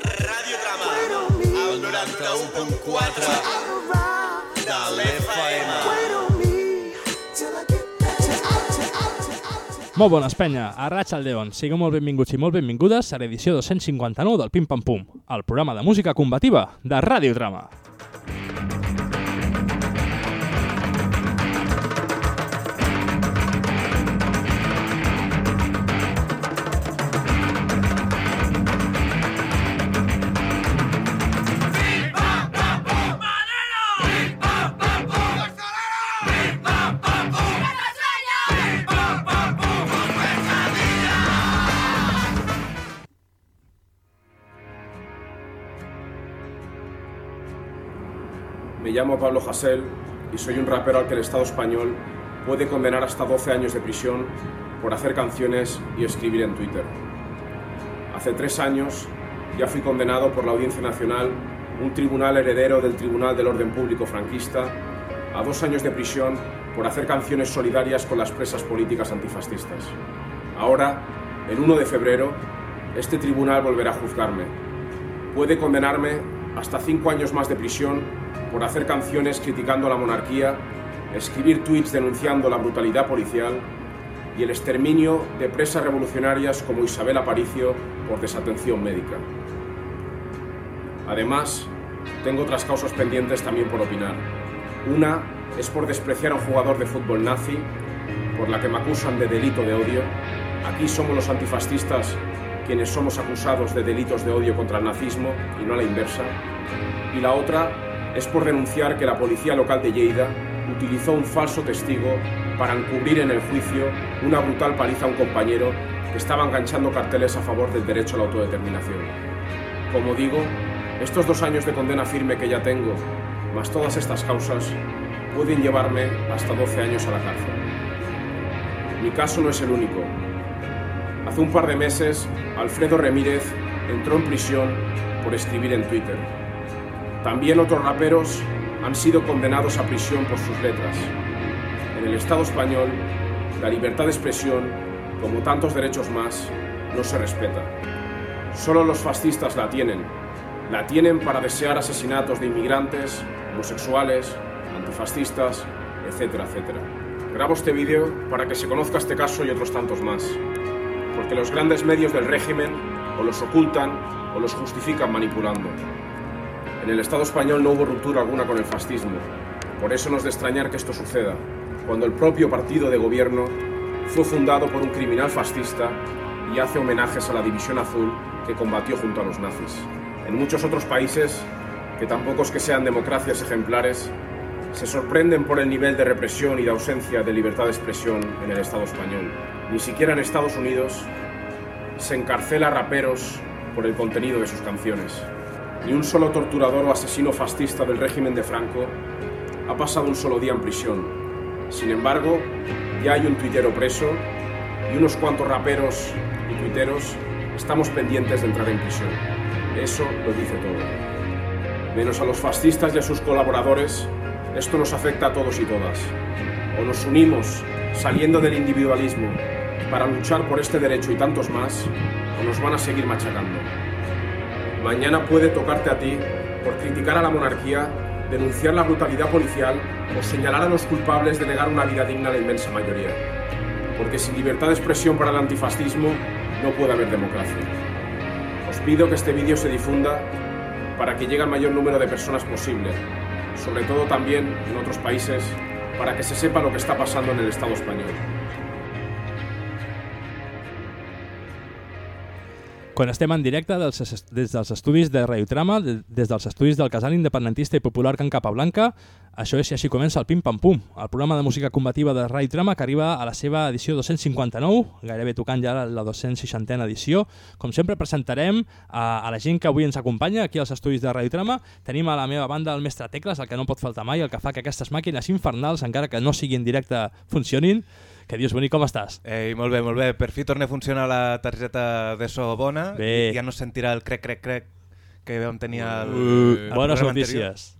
Radiodrama, al 91.4 de l'FM. Molt bones, penya. A Raig al León. Sigueu molt benvinguts i molt benvingudes a l'edició 259 del Pim Pam Pum, el programa de música combativa de Radiodrama. Me llamo Pablo Hasél y soy un rapero al que el Estado español puede condenar hasta 12 años de prisión por hacer canciones y escribir en Twitter. Hace tres años ya fui condenado por la Audiencia Nacional, un tribunal heredero del Tribunal del Orden Público franquista, a dos años de prisión por hacer canciones solidarias con las presas políticas antifascistas. Ahora, el 1 de febrero, este tribunal volverá a juzgarme. Puede condenarme hasta cinco años más de prisión por hacer canciones criticando a la monarquía, escribir tweets denunciando la brutalidad policial y el exterminio de presas revolucionarias como Isabel Aparicio por desatención médica. Además, tengo otras causas pendientes también por opinar. Una es por despreciar a un jugador de fútbol nazi, por la que me acusan de delito de odio. Aquí somos los antifascistas quienes somos acusados de delitos de odio contra el nazismo y no a la inversa. Y la otra es por denunciar que la policía local de Lleida utilizó un falso testigo para encubrir en el juicio una brutal paliza a un compañero que estaba enganchando carteles a favor del derecho a la autodeterminación. Como digo, estos dos años de condena firme que ya tengo, más todas estas causas, pueden llevarme hasta 12 años a la cárcel. Mi caso no es el único. Hace un par de meses, Alfredo Remírez entró en prisión por escribir en Twitter. También otros raperos han sido condenados a prisión por sus letras. En el Estado español, la libertad de expresión, como tantos derechos más, no se respeta. Solo los fascistas la tienen. La tienen para desear asesinatos de inmigrantes, homosexuales, antifascistas, etcétera, etcétera. Grabo este vídeo para que se conozca este caso y otros tantos más. Porque los grandes medios del régimen o los ocultan o los justifican manipulando. En el Estado español no hubo ruptura alguna con el fascismo. Por eso no es de extrañar que esto suceda, cuando el propio partido de gobierno fue fundado por un criminal fascista y hace homenajes a la División Azul que combatió junto a los nazis. En muchos otros países, que tampoco es que sean democracias ejemplares, se sorprenden por el nivel de represión y de ausencia de libertad de expresión en el Estado español. Ni siquiera en Estados Unidos se encarcela a raperos por el contenido de sus canciones. Ni un solo torturador o asesino fascista del régimen de Franco ha pasado un solo día en prisión. Sin embargo, ya hay un tuitero preso y unos cuantos raperos y tuiteros estamos pendientes de entrar en prisión. Eso lo dice todo. Menos a los fascistas y a sus colaboradores, esto nos afecta a todos y todas. O nos unimos saliendo del individualismo para luchar por este derecho y tantos más, o nos van a seguir machacando. Mañana puede tocarte a ti por criticar a la monarquía, denunciar la brutalidad policial o señalar a los culpables de negar una vida digna a la inmensa mayoría. Porque sin libertad de expresión para el antifascismo no puede haber democracia. Os pido que este vídeo se difunda para que llegue al mayor número de personas posible, sobre todo también en otros países, para que se sepa lo que está pasando en el Estado español. Quan estem en directe dels, es- des dels estudis de Radiotrama, de- des dels estudis del casal independentista i popular Can Capablanca, això és i així comença el Pim Pam Pum, el programa de música combativa de Radiotrama que arriba a la seva edició 259, gairebé tocant ja la, la 260a edició. Com sempre presentarem a, a la gent que avui ens acompanya aquí als estudis de Radiotrama. Tenim a la meva banda el mestre Tecles, el que no pot faltar mai, el que fa que aquestes màquines infernals, encara que no siguin directe, funcionin. Que dius, Boni, com estàs? Ei, molt bé, molt bé. Per fi torna a funcionar la targeta de so bona. Bé. I ja no sentirà el crec, crec, crec que vam tenir al, Uh, al bones notícies.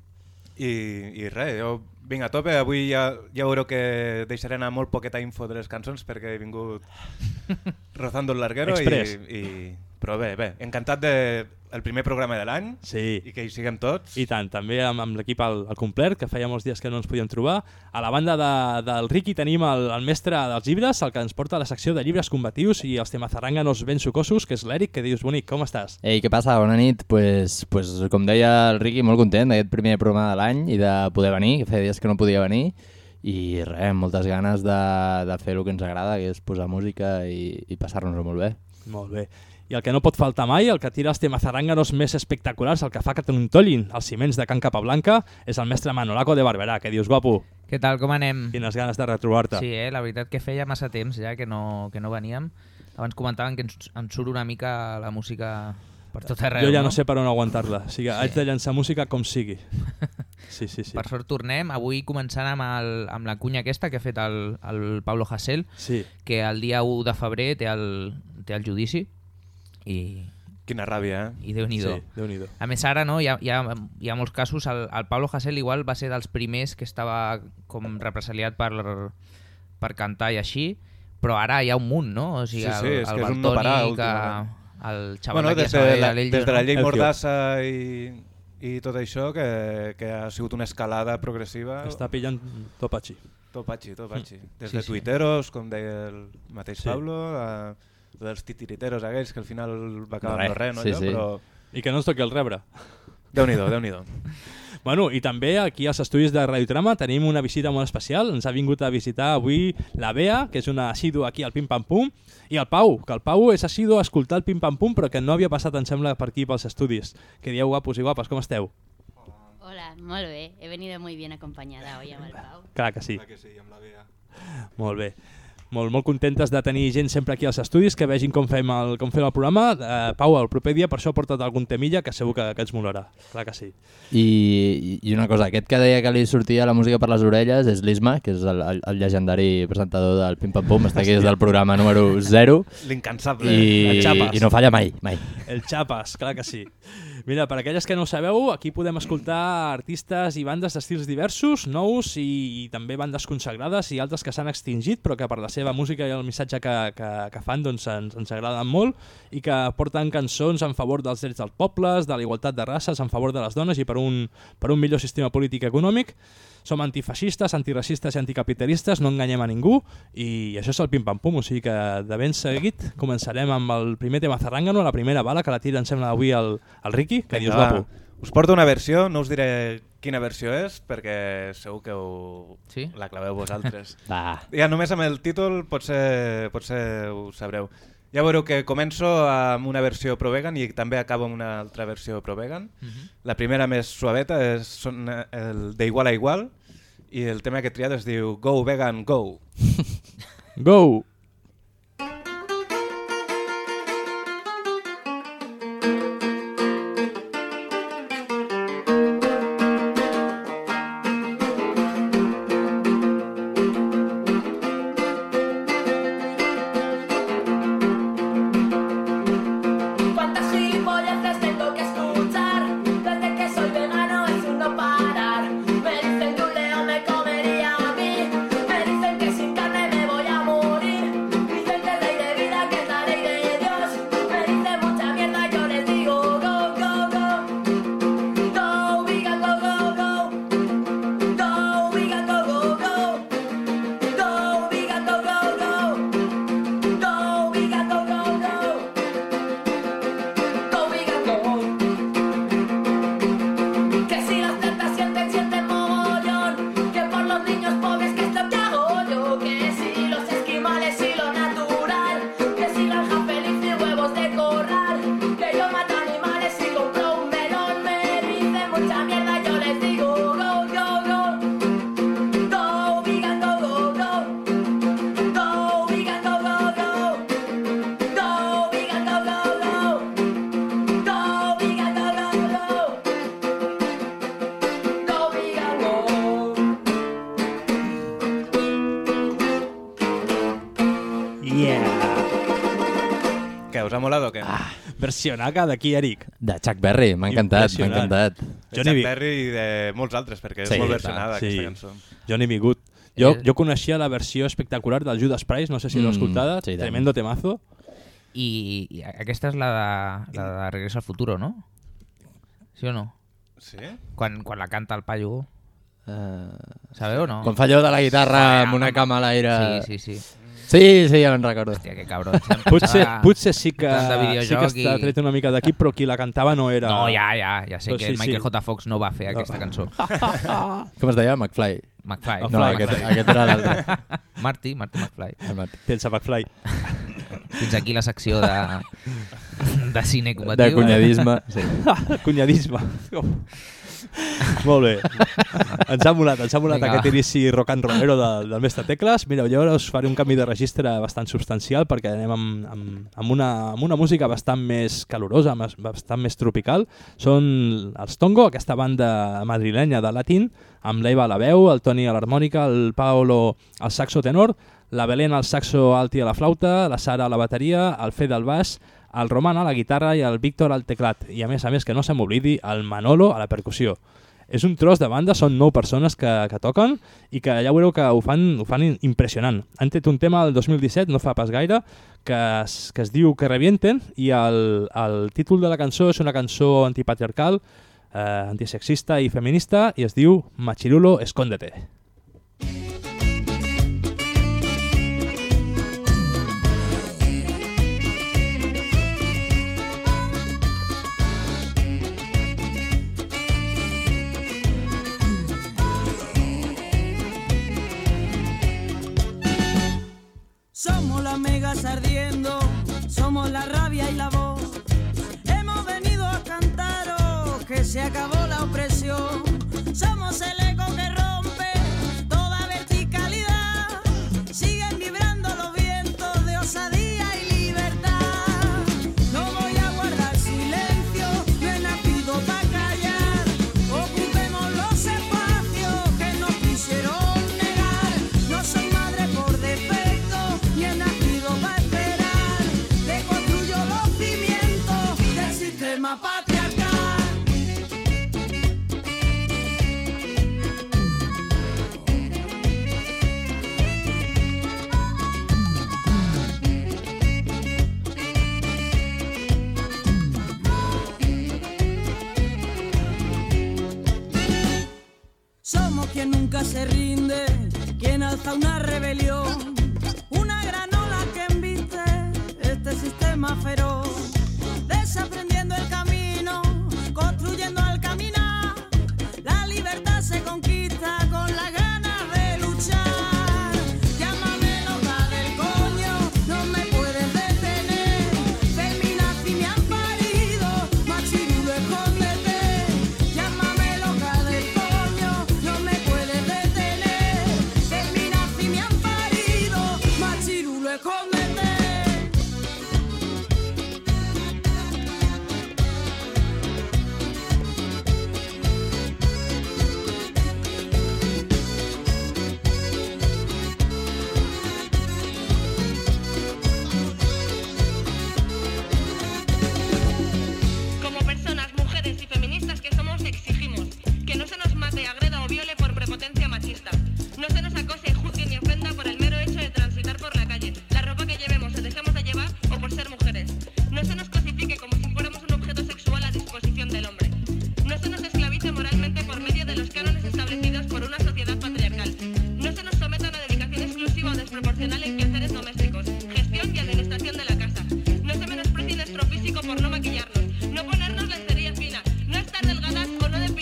anterior. I, I res, jo vinc a tope. Avui ja, ja veureu que deixaré anar molt poqueta info de les cançons perquè he vingut rozando el larguero i, i però bé, bé, encantat de el primer programa de l'any Sí. i que hi siguem tots. I tant, també amb, amb l'equip al, al complet, que feia molts dies que no ens podíem trobar. A la banda de, del Ricky tenim el, el mestre dels llibres, el que ens porta a la secció de llibres combatius i els temazarranganos ben sucosos, que és l'Eric, que dius, bonic, com estàs? Ei, què passa? Bona nit. Pues, pues, com deia el Riqui, molt content d'aquest primer programa de l'any i de poder venir, que feia dies que no podia venir, i res, amb moltes ganes de, de fer el que ens agrada, que és posar música i, i passar-nos-ho molt bé. Molt bé. I el que no pot faltar mai, el que tira els temazarranganos més espectaculars, el que fa que t'entollin els ciments de Can Capablanca, és el mestre Manolaco de Barberà, que dius, guapo, Què tal, com anem? quines ganes de retrobar-te. Sí, eh? la veritat que feia massa temps ja que no, que no veníem. Abans comentaven que ens, ens surt una mica la música per tot arreu. jo ja no, sé per on aguantar-la. O sigui, sí. haig de llançar música com sigui. Sí, sí, sí. Per sort tornem, avui començant amb, el, amb la cunya aquesta que ha fet el, el Pablo Hasél, Sí, que el dia 1 de febrer té el, té el judici i, Quina ràbia, eh? i Déu-n'hi-do. sí, Déu-n'hi-do. A més ara no, hi ha, hi ha, hi ha molts casos, el, el Pablo Hasél igual va ser dels primers que estava com represaliat per, per cantar i així, però ara hi ha un munt, no? O sigui, Sí, sí, el, és el que és un no parar, últimament. el xaval Bueno, des de, la, l'Ells, des de la llei. Mordassa i, i tot això, que, que ha sigut una escalada progressiva. Està pillant topachi. Topatxi, topatxi. Des Sí, de sí. tuiteros, com deia el mateix Sí. Pablo, a, dels titiriteros aquells, que al final va acabar Res, amb no res, no, sí, allò, sí. però... I que no ens toqui el rebre. Déu-n'hi-do, déu nhi déu Bueno, i també aquí als estudis de Radiotrama tenim una visita molt especial. Ens ha vingut a visitar avui la Bea, que és una assidu aquí al Pim Pam Pum, i el Pau, que el Pau és assidu a escoltar el Pim Pam Pum, però que no havia passat, em sembla, per aquí pels estudis. Que dieu guapos i guapes, com esteu? Hola, molt bé. He venido muy bien acompañada hoy amb el Pau. Clar que sí. que sí, amb la Bea. Molt bé. Molt, molt contentes de tenir gent sempre aquí als estudis, que vegin com fem el, com fem el programa. Uh, Pau, el proper dia per això porta't algun temilla que segur que, que ens molarà. Clar que sí. I, I una cosa, aquest que deia que li sortia la música per les orelles és l'Isma, que és el, el, el llegendari presentador del Pim Pam Pum, està aquí des del programa número 0 L'incansable. i, el Xapes. i no falla mai, mai. El Chapas, clar que sí. Mira, per aquelles que no sabeu, aquí podem escoltar artistes i bandes d'estils diversos, nous i, i també bandes consagrades i altres que s'han extingit però que per la seva música i el missatge que, que, que fan doncs, ens, ens agraden molt i que porten cançons en favor dels drets dels pobles, de la igualtat de races, en favor de les dones i per un, per un millor sistema polític i econòmic. Som antifeixistes, antiracistes i anticapitalistes, no enganyem a ningú i això és el pim-pam-pum, o sigui que de ben seguit començarem amb el primer tema zarrangano, la primera bala que la tira, em sembla, avui el, el Ricky, que dius Vinga, va. guapo. Us porto una versió, no us diré quina versió és, perquè segur que ho... Sí? la claveu vosaltres. Va. Ja només amb el títol potser, potser ho sabreu. Ja veureu que començo amb una versió pro vegan i també acabo amb una altra versió pro vegan. Mhm. La primera més suaveta és són eh, el de igual a igual i el tema que he triat es diu Go Vegan Go. Go! Versionaca d'aquí, Eric. de Chuck Berry, m'ha encantat, m'ha encantat. De Jo n'he Chuck Berry i de molts altres, perquè és Sí, molt clar, versionada sí. aquesta cançó. Jo n'he vingut. Jo, Eh. jo coneixia la versió espectacular del Judas Priest, no sé si l'heu Mm, escoltada, sí, tremendo temazo. I, i aquesta és la de, la de Regreso al Futuro, no? Sí o no? Sí? Quan, quan la canta el paio, Uh, sabeu o no? quan fa allò de la guitarra amb una cama a l'aire... Sí, sí, sí. Sí, sí, ja me'n recordo. Hòstia, que cabró. Potser, potser sí que, de sí que està tret una mica d'aquí, però qui la cantava no era... No, ja, ja, ja sé Però que sí, Michael sí. J. Fox no va fer aquesta cançó. Com es deia? McFly. McFly. No, aquest, aquest era l'altre. Marty, Marty McFly. El McFly. Fins aquí la secció de, de cine De combatiu. cunyadisme. Sí. Cunyadisme. Molt bé. Ens ha molat, ens ha molat Vinga, aquest inici rock and rollero del, del mestre Tecles. Mireu, jo ara us faré un canvi de registre bastant substancial perquè anem amb, amb, amb, una, amb una música bastant més calorosa, bastant més tropical. Són els Tongo, aquesta banda madrilenya de latín, amb l'Eva a la veu, el Toni a l'harmònica, el Paolo al saxo tenor, la Belén al saxo alt i a la flauta, la Sara a la bateria, el Fede al baix, el Roman a la guitarra i el Víctor al teclat. I a més a més, que no se m'oblidi, el Manolo a la percussió. És un tros de banda, són nou persones que, que toquen i que ja veureu que ho fan, ho fan impressionant. Han tret un tema el 2017, no fa pas gaire, que es, que es diu Que revienten i el, el títol de la cançó és una cançó antipatriarcal, eh, antisexista i feminista i es diu Machirulo, escóndete. Somos el se rinde, quien alza una rebelión,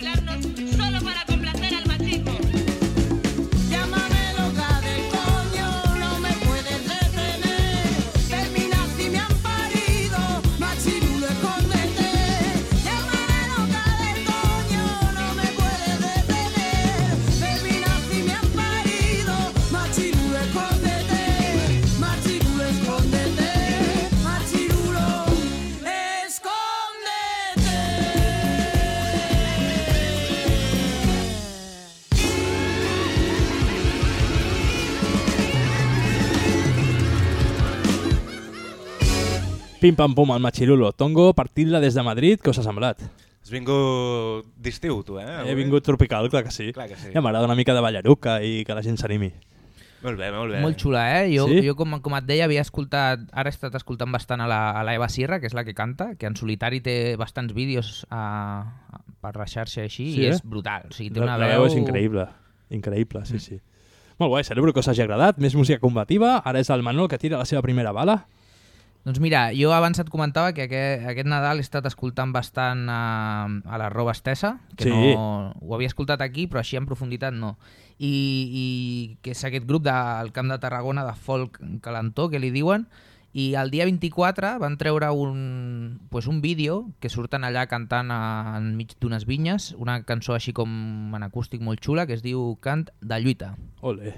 Pilar no. Pim pam pum, el Machirulo. Tongo, partint-la des de Madrid, què us ha semblat? Has vingut d'estiu, tu, eh? He vingut tropical, clar que sí. Clar que sí. Ja m'agrada una mica de ballaruca i que la gent s'animi. Molt bé, molt bé. Molt xula, eh? Jo, Sí? jo com, com et deia, havia escoltat, ara he estat escoltant bastant a la, a la Eva Sierra, que és la que canta, que en solitari té bastants vídeos a, a, per la xarxa així, Sí, i eh? és brutal. O sigui, té La, una la veu... és increïble. Increïble, sí, sí. Molt guai, celebro que us hagi agradat. Més música combativa. Ara és el Manol que tira la seva primera bala. Doncs mira, jo abans et comentava que aquest, aquest Nadal he estat escoltant bastant a, a la roba estesa, que Sí. no, ho havia escoltat aquí, però així en profunditat no. I, i que és aquest grup del Camp de Tarragona de folk calentó, que li diuen, i el dia 24 van treure un, pues un vídeo que surten allà cantant a, enmig d'unes vinyes, una cançó així com en acústic molt xula, que es diu Cant de lluita. Ole.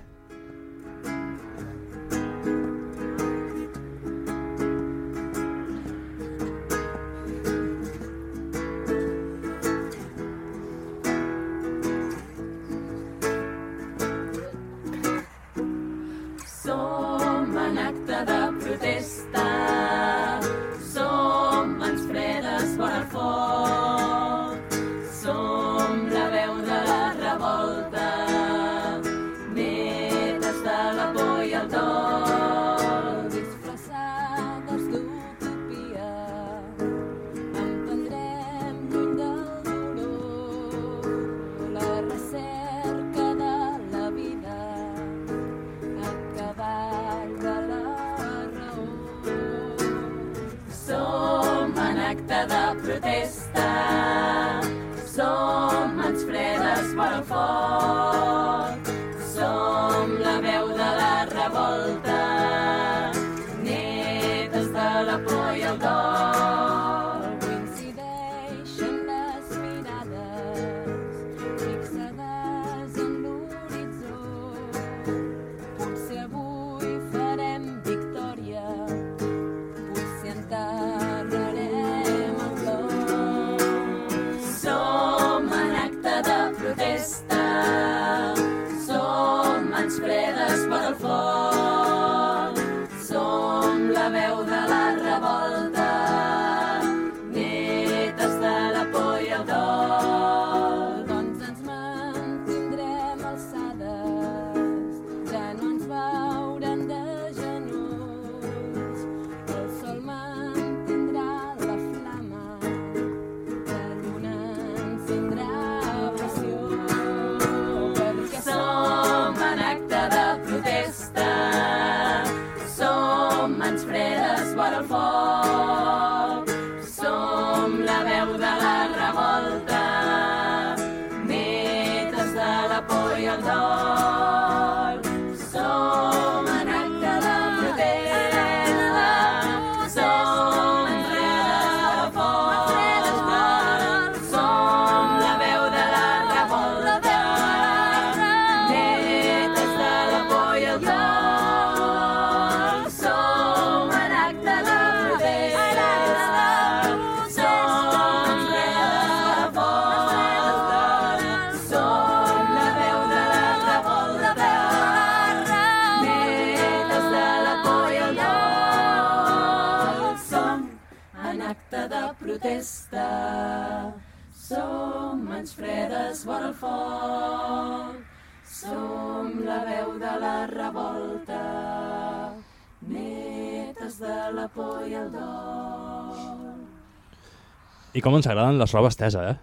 I com ens agraden les robes estesa, eh?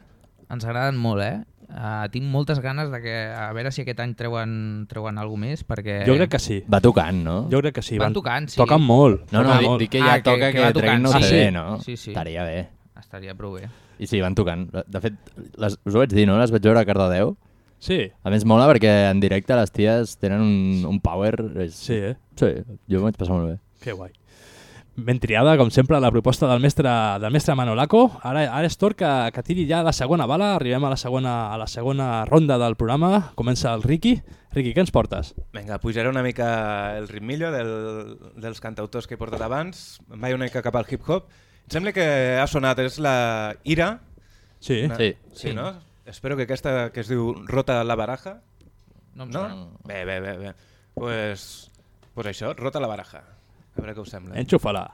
Ens agraden molt, eh? Uh, tinc moltes ganes de que a veure si aquest any treuen, treuen alguna més perquè... Jo crec que sí. Va tocant, no? Jo crec que sí. Van tocant, sí. Toquen molt. No, no, toquen dic, molt. dic que ja Ah, toca que que, que treguin un sí. CD, no? Sí, sí. Estaria bé. Estaria prou bé. I sí, van tocant. De fet, les, us ho vaig dir, no? Les vaig veure a Cardedeu. Sí. A més, mola perquè en directe les ties tenen un, un power... És... Sí, eh? Sí, jo m'ho vaig passar molt bé. Que guai. Ben triada, com sempre, la proposta del mestre, del mestre Manolaco. Ara, ara és torn que, que tiri ja la segona bala. Arribem a la segona, a la segona ronda del programa. Comença el Riqui. Riqui, què ens portes? Vinga, pujaré una mica el ritmillo del, dels cantautors que he portat abans. Em vaig una mica cap al hip-hop. Em sembla que ha sonat, és la Ira. Sí. Una- Sí. sí, no? Espero que aquesta que es diu Rota la baraja. No No? Bé, bé, bé. bé. Pues, pues això, Rota la baraja. A veure què us sembla. Enxufa-la.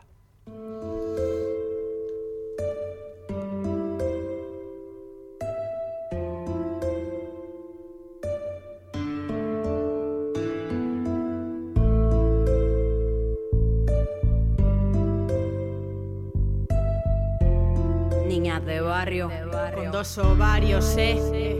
Niñas de barrio, con dos ovarios, eh.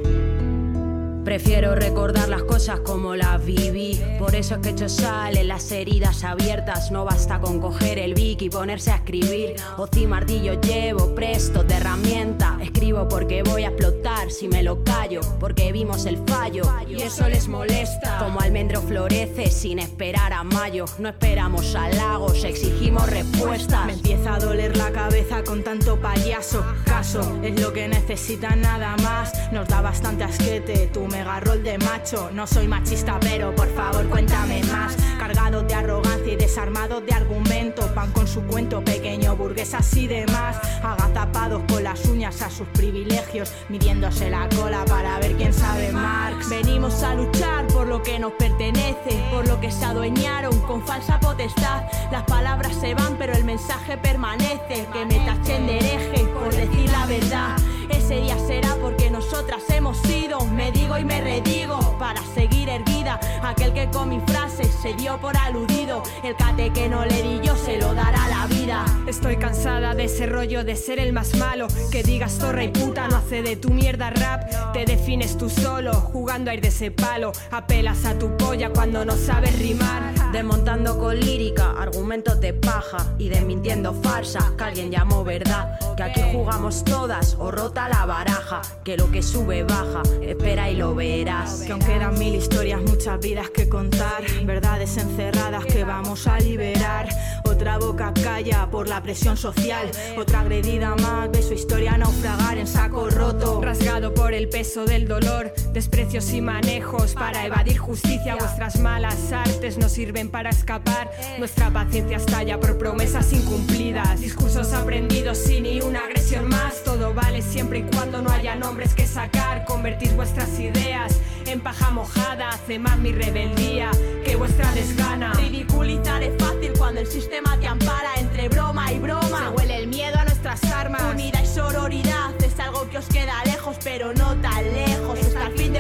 Prefiero recordar las cosas como las viví. Por eso es que hecho sale las heridas abiertas. No basta con coger el Vic y ponerse a escribir. O martillo llevo presto de herramienta. Escribo porque voy a explotar si me lo callo. Porque vimos el fallo y eso les molesta. Como almendro florece sin esperar a mayo. No esperamos halagos, exigimos respuestas. Me empieza a doler la cabeza con tanto payaso. Caso es lo que necesita nada más. Nos da bastante asquete tu mega rol de macho. No soy machista, pero por favor cuéntame más. Cargado de arrogancia y desarmado de argumento. Pan con su cuento pequeño, burgués así de más. Agazapados con las uñas a sus privilegios. Midiéndose la cola para ver quién sabe Marx. Venimos a luchar por lo que nos pertenece. Por lo que se adueñaron con falsa potestad. Las palabras se van, pero el mensaje permanece. Que me tachen de hereje por decir la verdad. Ese día será porque nosotras hemos sido, me digo y me redigo, para seguir erguida. Aquel que con mi frase se dio por aludido, el cate que no le di yo se lo dará la vida. Estoy cansada de ese rollo de ser el más malo, que digas torre y puta, no hace de tu mierda rap, te defines tú solo, jugando a ir de ese palo, apelas a tu polla cuando no sabes rimar. Desmontando con lírica, argumentos de paja y desmintiendo farsa que alguien llamó verdad. Que aquí jugamos todas o rota la baraja, que lo que sube baja, espera y lo verás. Que aún quedan mil historias, muchas vidas que contar, verdades encerradas que vamos a liberar. Otra boca calla por la presión social, otra agredida más ve su historia naufragar en saco roto. Rasgado por el peso del dolor, desprecios y manejos para evadir justicia. Vuestras malas artes no sirven para escapar. Nuestra paciencia estalla por promesas incumplidas. Discursos aprendidos sin ni una agresión más. Todo vale siempre y cuando no haya nombres que sacar. Convertís vuestras ideas en paja mojada. Hace más mi rebeldía que vuestra desgana. Ridiculizar es fácil cuando el sistema te ampara entre broma y broma. Se huele el miedo a nuestras armas. Unidad y sororidad es algo que os queda lejos, pero no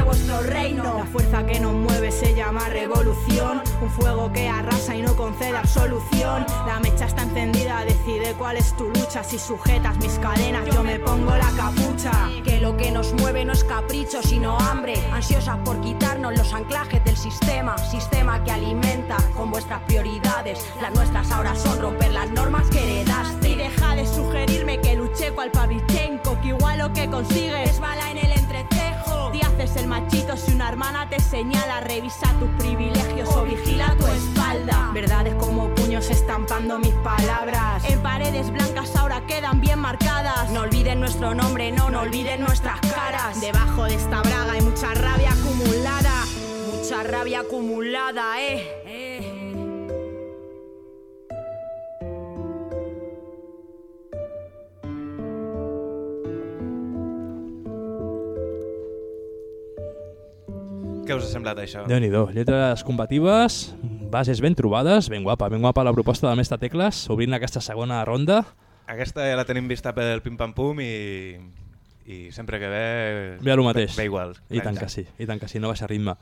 vuestro reino. La fuerza que nos mueve se llama revolución. Un fuego que arrasa y no concede absolución. La mecha está encendida, decide cuál es tu lucha. Si sujetas mis cadenas, yo me pongo la capucha. Que lo que nos mueve no es capricho, sino hambre. Ansiosas por quitarnos los anclajes del sistema. Sistema que alimenta con vuestras prioridades. Las nuestras ahora son romper las normas que heredaste. Y deja de sugerirme que luché cual Pavlichenko, que igual lo que consigues es bala en el entrecejo. Te haces el machito si una hermana te señala, revisa tus privilegios o vigila tu espalda. Verdades como puños estampando mis palabras. En paredes blancas ahora quedan bien marcadas. No olviden nuestro nombre, no, no olviden nuestras caras. Debajo de esta braga hay mucha rabia acumulada. Mucha rabia acumulada, eh. Què us ha semblat això? déu nhi lletres combatives, bases ben trobades, ben guapa, ben guapa la proposta de Mestre Tecles, obrint aquesta segona ronda. Aquesta ja la tenim vista pel pim-pam-pum i, i sempre que ve... Ve el mateix. Ve, igual. I tant que sí, i tant que sí, no baixa ritme.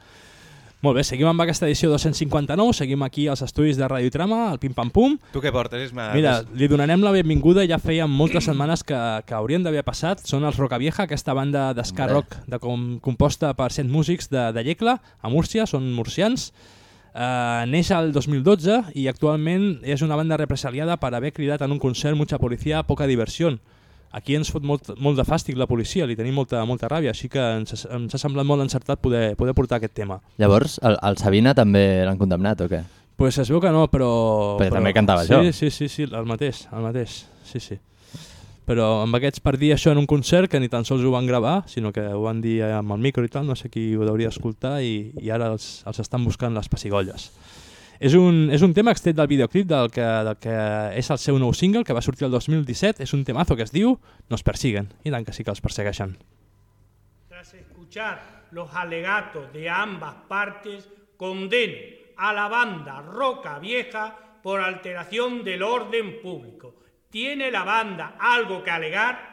Molt bé, seguim amb aquesta edició 259, seguim aquí als estudis de Radio Trama, al Pim Pam Pum. Tu què portes, Isma? Mira, li donarem la benvinguda, ja feia moltes setmanes que, que haurien d'haver passat, són els Rocavieja, aquesta banda d'escar rock de com, composta per 100 músics de, de Llecla, a Múrcia, són murcians. Uh, neix al 2012 i actualment és una banda represaliada per haver cridat en un concert mucha policia, poca diversió. Aquí ens fot molt, molt de fàstic la policia, li tenim molta, molta ràbia, així que ens, ens ha semblat molt encertat poder, poder portar aquest tema. Llavors, el, el Sabina també l'han condemnat o què? Pues es veu que no, però... Però, però també cantava sí, això. Sí, sí, sí, el mateix, el mateix, sí, sí. Però amb aquests per dir això en un concert que ni tan sols ho van gravar, sinó que ho van dir amb el micro i tal, no sé qui ho hauria escoltar i, i ara els, els estan buscant les pessigolles. És un, és un tema extret del videoclip del que, del que és el seu nou single, que va sortir el 2017. És un temazo que es diu Nos persiguen. I tant que sí que els persegueixen. Tras escuchar los alegatos de ambas partes, condeno a la banda Roca Vieja por alteración del orden público. ¿Tiene la banda algo que alegar?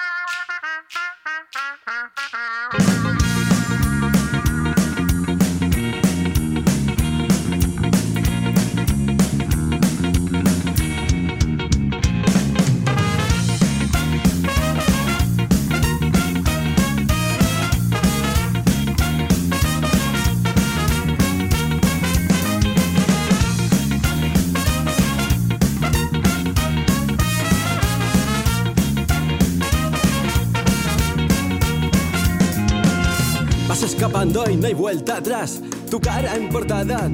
vuelta atrás. Tu cara en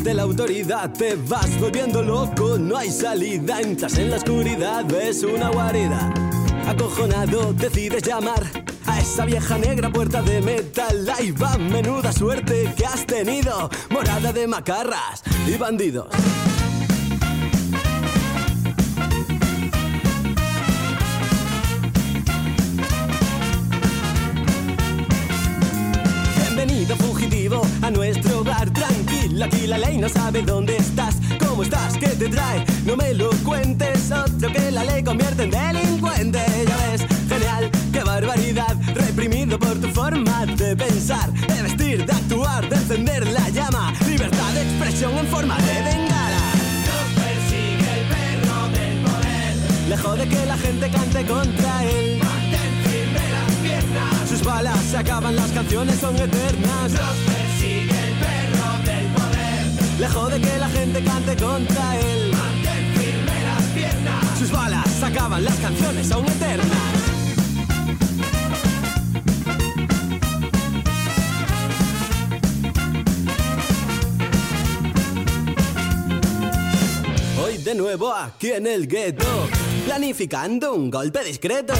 de la autoridad. Te vas volviendo loco, no hay salida. Entras en la oscuridad, ves una guarida. Acojonado, decides llamar a esa vieja negra puerta de metal. Ahí va, menuda suerte que has tenido. Morada de macarras y bandidos. La ley no sabe dónde estás ¿Cómo estás? ¿Qué te trae? No me lo cuentes Otro que la ley convierte en delincuente. Ya ves, genial, qué barbaridad Reprimido por tu forma de pensar De vestir, de actuar, de encender la llama. Libertad de expresión en forma de bengala. Nos persigue el perro del poder. Lejos de que la gente cante contra él. Mantén firme las piernas. Sus balas se acaban, las canciones son eternas. Nos persigue Lejos de que la gente cante contra él Mantén firme las piernas Sus balas se acaban, las canciones son eternas Hoy de nuevo aquí en el gueto, planificando un golpe discreto.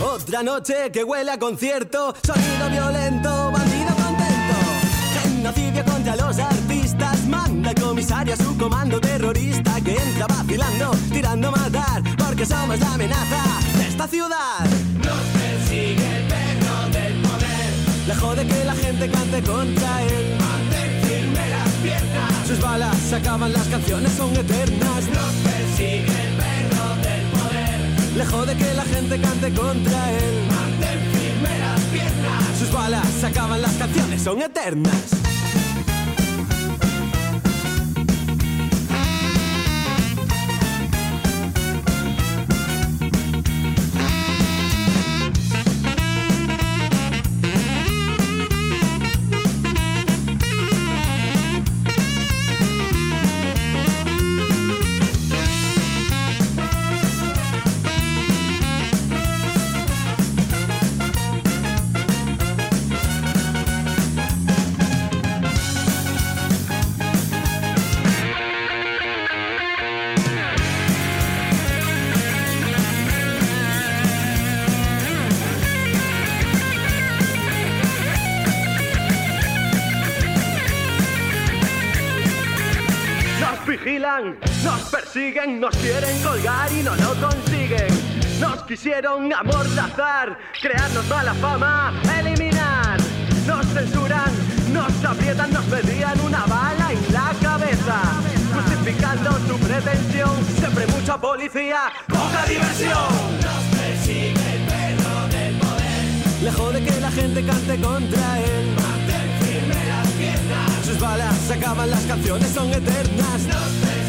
Otra noche que huele a concierto, sonido violento, bandido contento. Genocidio contra los manda el comisario a su comando terrorista que entra vacilando, tirando a matar, porque somos la amenaza de esta ciudad. Nos persigue el perro del poder, lejos de que la gente cante contra él. Mantén firme las piernas, sus balas se acaban, las canciones son eternas. Nos persigue el perro del poder, lejos de que la gente cante contra él. Mantén firme las piernas, sus balas se acaban, las canciones son eternas. Nos quieren colgar y no lo consiguen. Nos quisieron amordazar, crearnos mala fama, eliminar. Nos censuran, nos aprietan, nos pedían una bala en la cabeza. Justificando su pretensión, siempre mucha policía, poca diversión. Nos persigue el perro del poder. Lejos de que la gente cante contra él. Mantén firme las piernas. Sus balas se acaban, las canciones son eternas.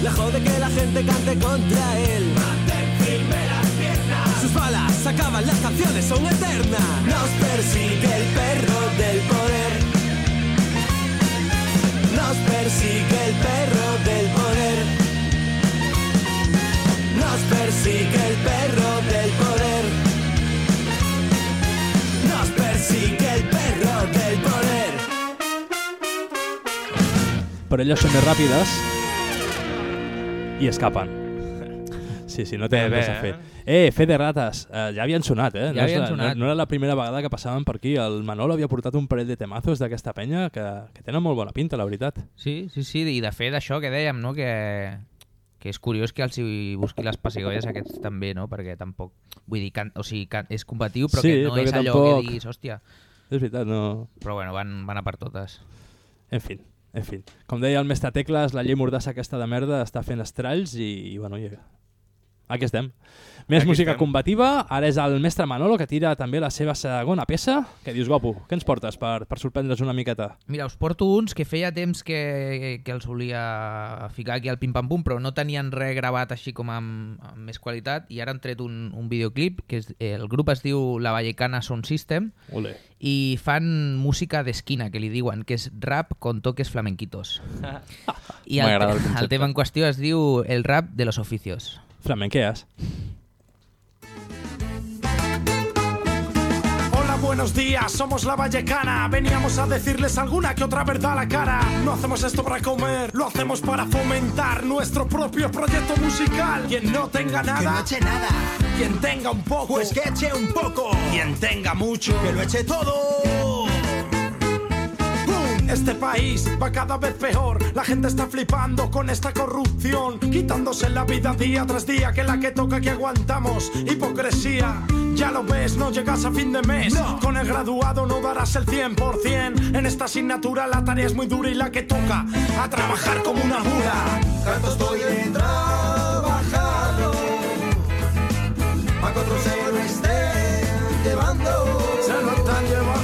Poder. Lejos de que la gente cante contra él. Mantén firme las piernas. Sus balas acaban, las canciones son eternas. Nos persigue el perro del poder. Nos persigue el perro del poder. Nos persigue el perro del poder. Nos persigue el perro del poder. Però elles són més ràpides i escapen. Sí, sí, no Bé, res a fer. Eh, fe de rates, eh, ja havien sonat, eh? Ja no, havien sonat. No, no era la primera vegada que passaven per aquí. El Manol havia portat un parell de temazos d'aquesta penya que, que tenen molt bona pinta, la veritat. Sí, sí, sí, i de fet això que dèiem, no? que, que és curiós que els hi busqui les pessigolles aquests també, no? perquè tampoc, vull dir, can, o sigui, can, és combatiu però Sí, que no però és que allò tampoc- que diguis, hòstia, És veritat, no... però bueno, van, van a per totes. En fin, en fin. Com deia el mestre Tecles, la llei mordassa aquesta de merda està fent estralls i, i bueno, i, aquí estem. Més Aquí música estem. combativa, ara és el mestre Manolo que tira també la seva segona peça. Què dius, guapo? Què ens portes per, per sorprendre's una miqueta? Mira, us porto uns que feia temps que, que els volia ficar aquí al Pim Pam Pum, però no tenien res gravat així com amb, amb més qualitat i ara han tret un, un videoclip que és, el grup es diu La Vallecana Sound System Ole. i fan música d'esquina, que li diuen, que és rap con toques flamenquitos. I el, el el tema en qüestió es diu El rap de los oficios. Flamenqueas. Buenos días, somos la Vallecana. Veníamos a decirles alguna que otra verdad a la cara. No hacemos esto para comer, lo hacemos para fomentar nuestro propio proyecto musical. Quien no tenga nada, Que no eche nada. Quien tenga un poco, Pues que eche un poco. Quien tenga mucho, Que lo eche todo. Este país va cada vez peor. La gente está flipando con esta corrupción, quitándose la vida día tras día. Que la que toca que aguantamos. Hipocresía. Ya lo ves, no llegas a fin de mes. Con el graduado no darás el 100%. En esta asignatura la tarea es muy dura y la que toca a trabajar como una mula. Tanto estoy de que otros se lo estén llevando. Se lo están llevando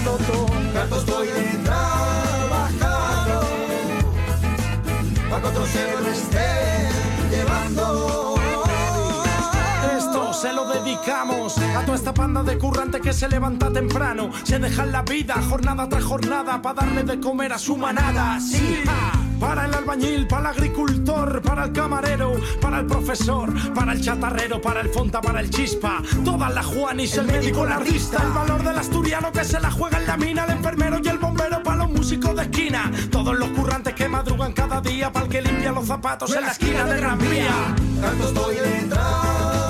se lo dedicamos a toda esta panda de currante que se levanta temprano. Se dejan la vida jornada tras jornada para darle de comer a su manada. Sí, para el albañil, para el agricultor, para el camarero, para el profesor, para el chatarrero, para el fonta, para el chispa. Todas las Juanis, el, médico, el artista, el valor del asturiano que se la juega en la mina, el enfermero y el bombero para los músicos de esquina. Todos los currantes que madrugan cada día para el que limpia los zapatos en la esquina de Gran Vía. Tanto estoy de trabajarlo.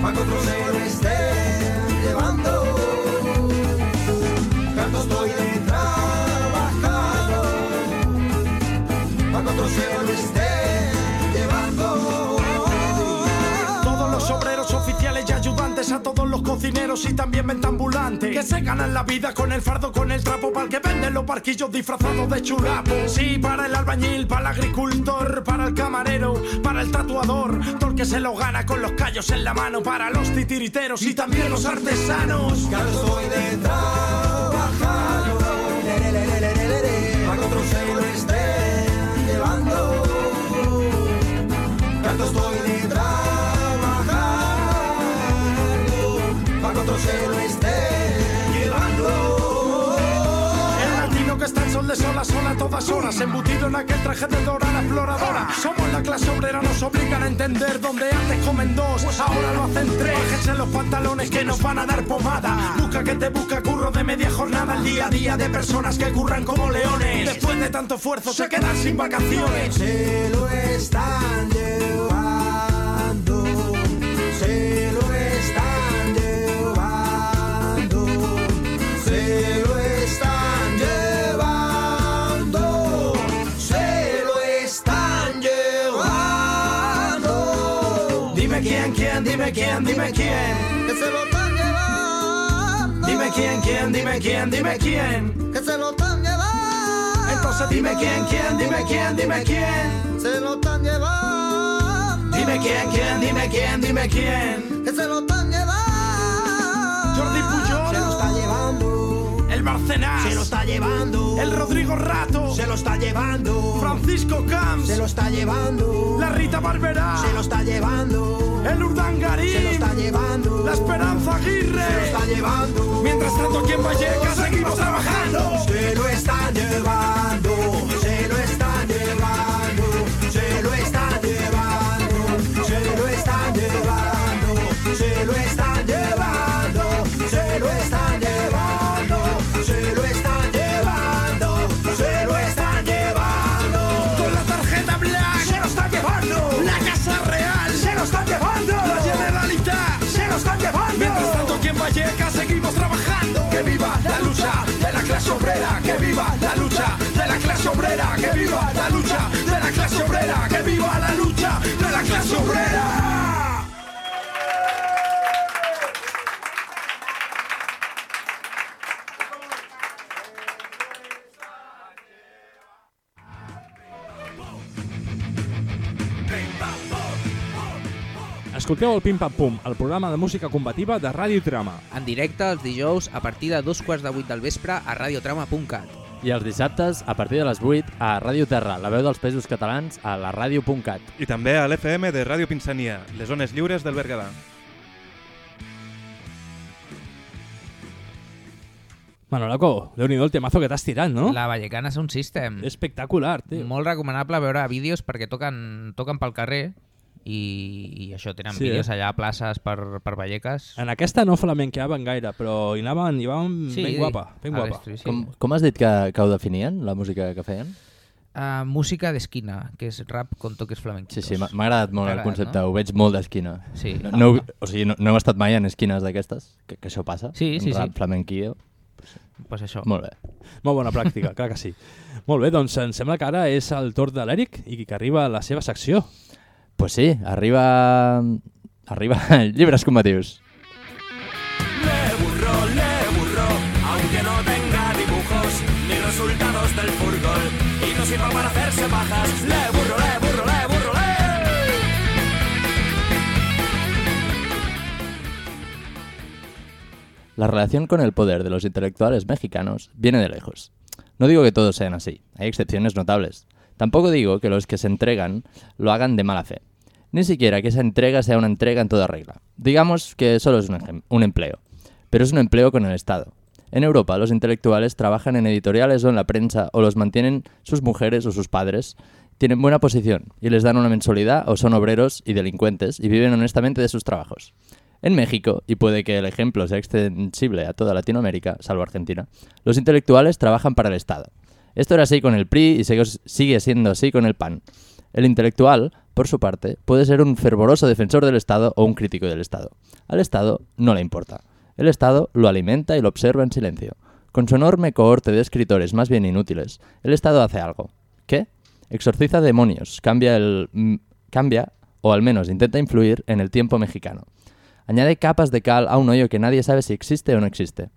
Vai com Cruzeiro. Cocineros y también ventambulantes que se ganan la vida con el fardo, con el trapo, para el que venden los barquillos disfrazados de chulapo. Sí, para el albañil, para el agricultor, para el camarero, para el tatuador, todo el que se lo gana con los callos en la mano, para los titiriteros y también los artesanos. Estoy de trabajarlo. Le, le, le, le, le, le, le, Pa' que otros se lo llevando. Se lo llevando. El latino que está en sol de sol a sol a todas horas, embutido en aquel traje de Dora la exploradora. Somos la clase obrera, nos obligan a entender donde antes comen dos, ahora lo hacen tres. Bájense los pantalones que nos van a dar pomada. Busca que te busca curro de media jornada, el día a día de personas que curran como leones. Después de tanto esfuerzo se quedan sin vacaciones. Se lo están llevando. Dime quién, dime quién. Que se lo están llevando. Dime quién, quién, dime quién, dime quién. Que se lo están llevando. Entonces dime quién, quién, dime quién, dime quién. Se lo están llevando. Dime quién, quién, dime quién, dime quién. Que se lo están llevando. Jordi Pujol. Se lo está llevando. El Barcenas. Se lo está llevando. El Rodrigo Rato. Se lo está llevando. Francisco Camps. Se lo está llevando. La Rita Barberá. Se lo está llevando. El Urdangarín. Se lo está llevando. La Esperanza Aguirre. Se lo está llevando. Mientras tanto aquí en Vallecas seguimos trabajando. Se lo están llevando. que viva la lucha de la clase obrera, que viva la lucha de la clase obrera. Escolteu el Pim Pam Pum, el programa de música combativa de Ràdio Trama. En directe els dijous a partir de dos quarts de vuit del vespre a radiotrama.cat. I els dissabtes, a partir de les 8, a Ràdio Terra, la veu dels països catalans, a la ràdio.cat. I també a l'FM de Ràdio Pinsania, les zones lliures del Berguedà. Manolaco, déu nhi el temazo que t'has tirat, no? La Vallecana Sound System. Espectacular, tio. Molt recomanable veure vídeos perquè toquen, toquen pel carrer i, i això, tenen Sí, vídeos eh? allà a places per, per Vallecas. En aquesta no flamenqueaven gaire, però hi anaven, hi anaven Sí, ben guapa, ben guapa. sí. Com, com has dit que, que ho definien, la música que feien? Uh, música d'esquina, que és rap con toques flamenquitos. Sí, sí, m'ha agradat molt T'ha el agradat, concepte, no? ho veig molt d'esquina. Sí. No, no, o sigui, no, no heu estat mai en esquines d'aquestes? Que, que això passa? Sí, sí, rap sí. flamenquillo? Pues això. Molt bé. Molt bona pràctica, clar que sí. Molt bé, doncs em sembla que ara és el torn de l'Eric i que arriba a la seva secció. Pues sí, arriba... Arriba le burro, le. La relación con el poder de los intelectuales mexicanos viene de lejos. No digo que todos sean así, hay excepciones notables. Tampoco digo que los que se entregan lo hagan de mala fe. Ni siquiera que esa entrega sea una entrega en toda regla. Digamos que solo es un, empleo. Pero es un empleo con el Estado. En Europa, los intelectuales trabajan en editoriales o en la prensa o los mantienen sus mujeres o sus padres. Tienen buena posición y les dan una mensualidad o son obreros y delincuentes y viven honestamente de sus trabajos. En México, y puede que el ejemplo sea extensible a toda Latinoamérica, salvo Argentina, los intelectuales trabajan para el Estado. Esto era así con el PRI y sigue siendo así con el PAN. El intelectual, por su parte, puede ser un fervoroso defensor del Estado o un crítico del Estado. Al Estado no le importa. El Estado lo alimenta y lo observa en silencio. Con su enorme cohorte de escritores más bien inútiles, el Estado hace algo. ¿Qué? Exorciza demonios, cambia el... mm, cambia, o al menos intenta influir en el tiempo mexicano. Añade capas de cal a un hoyo que nadie sabe si existe o no existe.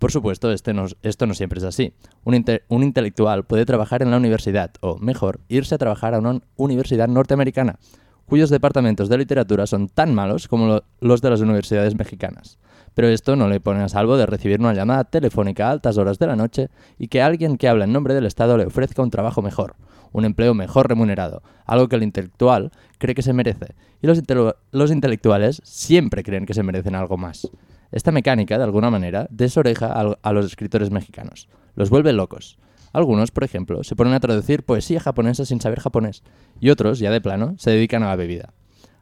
Por supuesto, este no- esto no siempre es así. Un, inte- un intelectual puede trabajar en la universidad, o mejor, irse a trabajar a una universidad norteamericana, cuyos departamentos de literatura son tan malos como lo- los de las universidades mexicanas. Pero esto no le pone a salvo de recibir una llamada telefónica a altas horas de la noche y que alguien que habla en nombre del Estado le ofrezca un trabajo mejor, un empleo mejor remunerado, algo que el intelectual cree que se merece. Y los intelectuales siempre creen que se merecen algo más. Esta mecánica, de alguna manera, desoreja a los escritores mexicanos. Los vuelve locos. Algunos, por ejemplo, se ponen a traducir poesía japonesa sin saber japonés, y otros, ya de plano, se dedican a la bebida.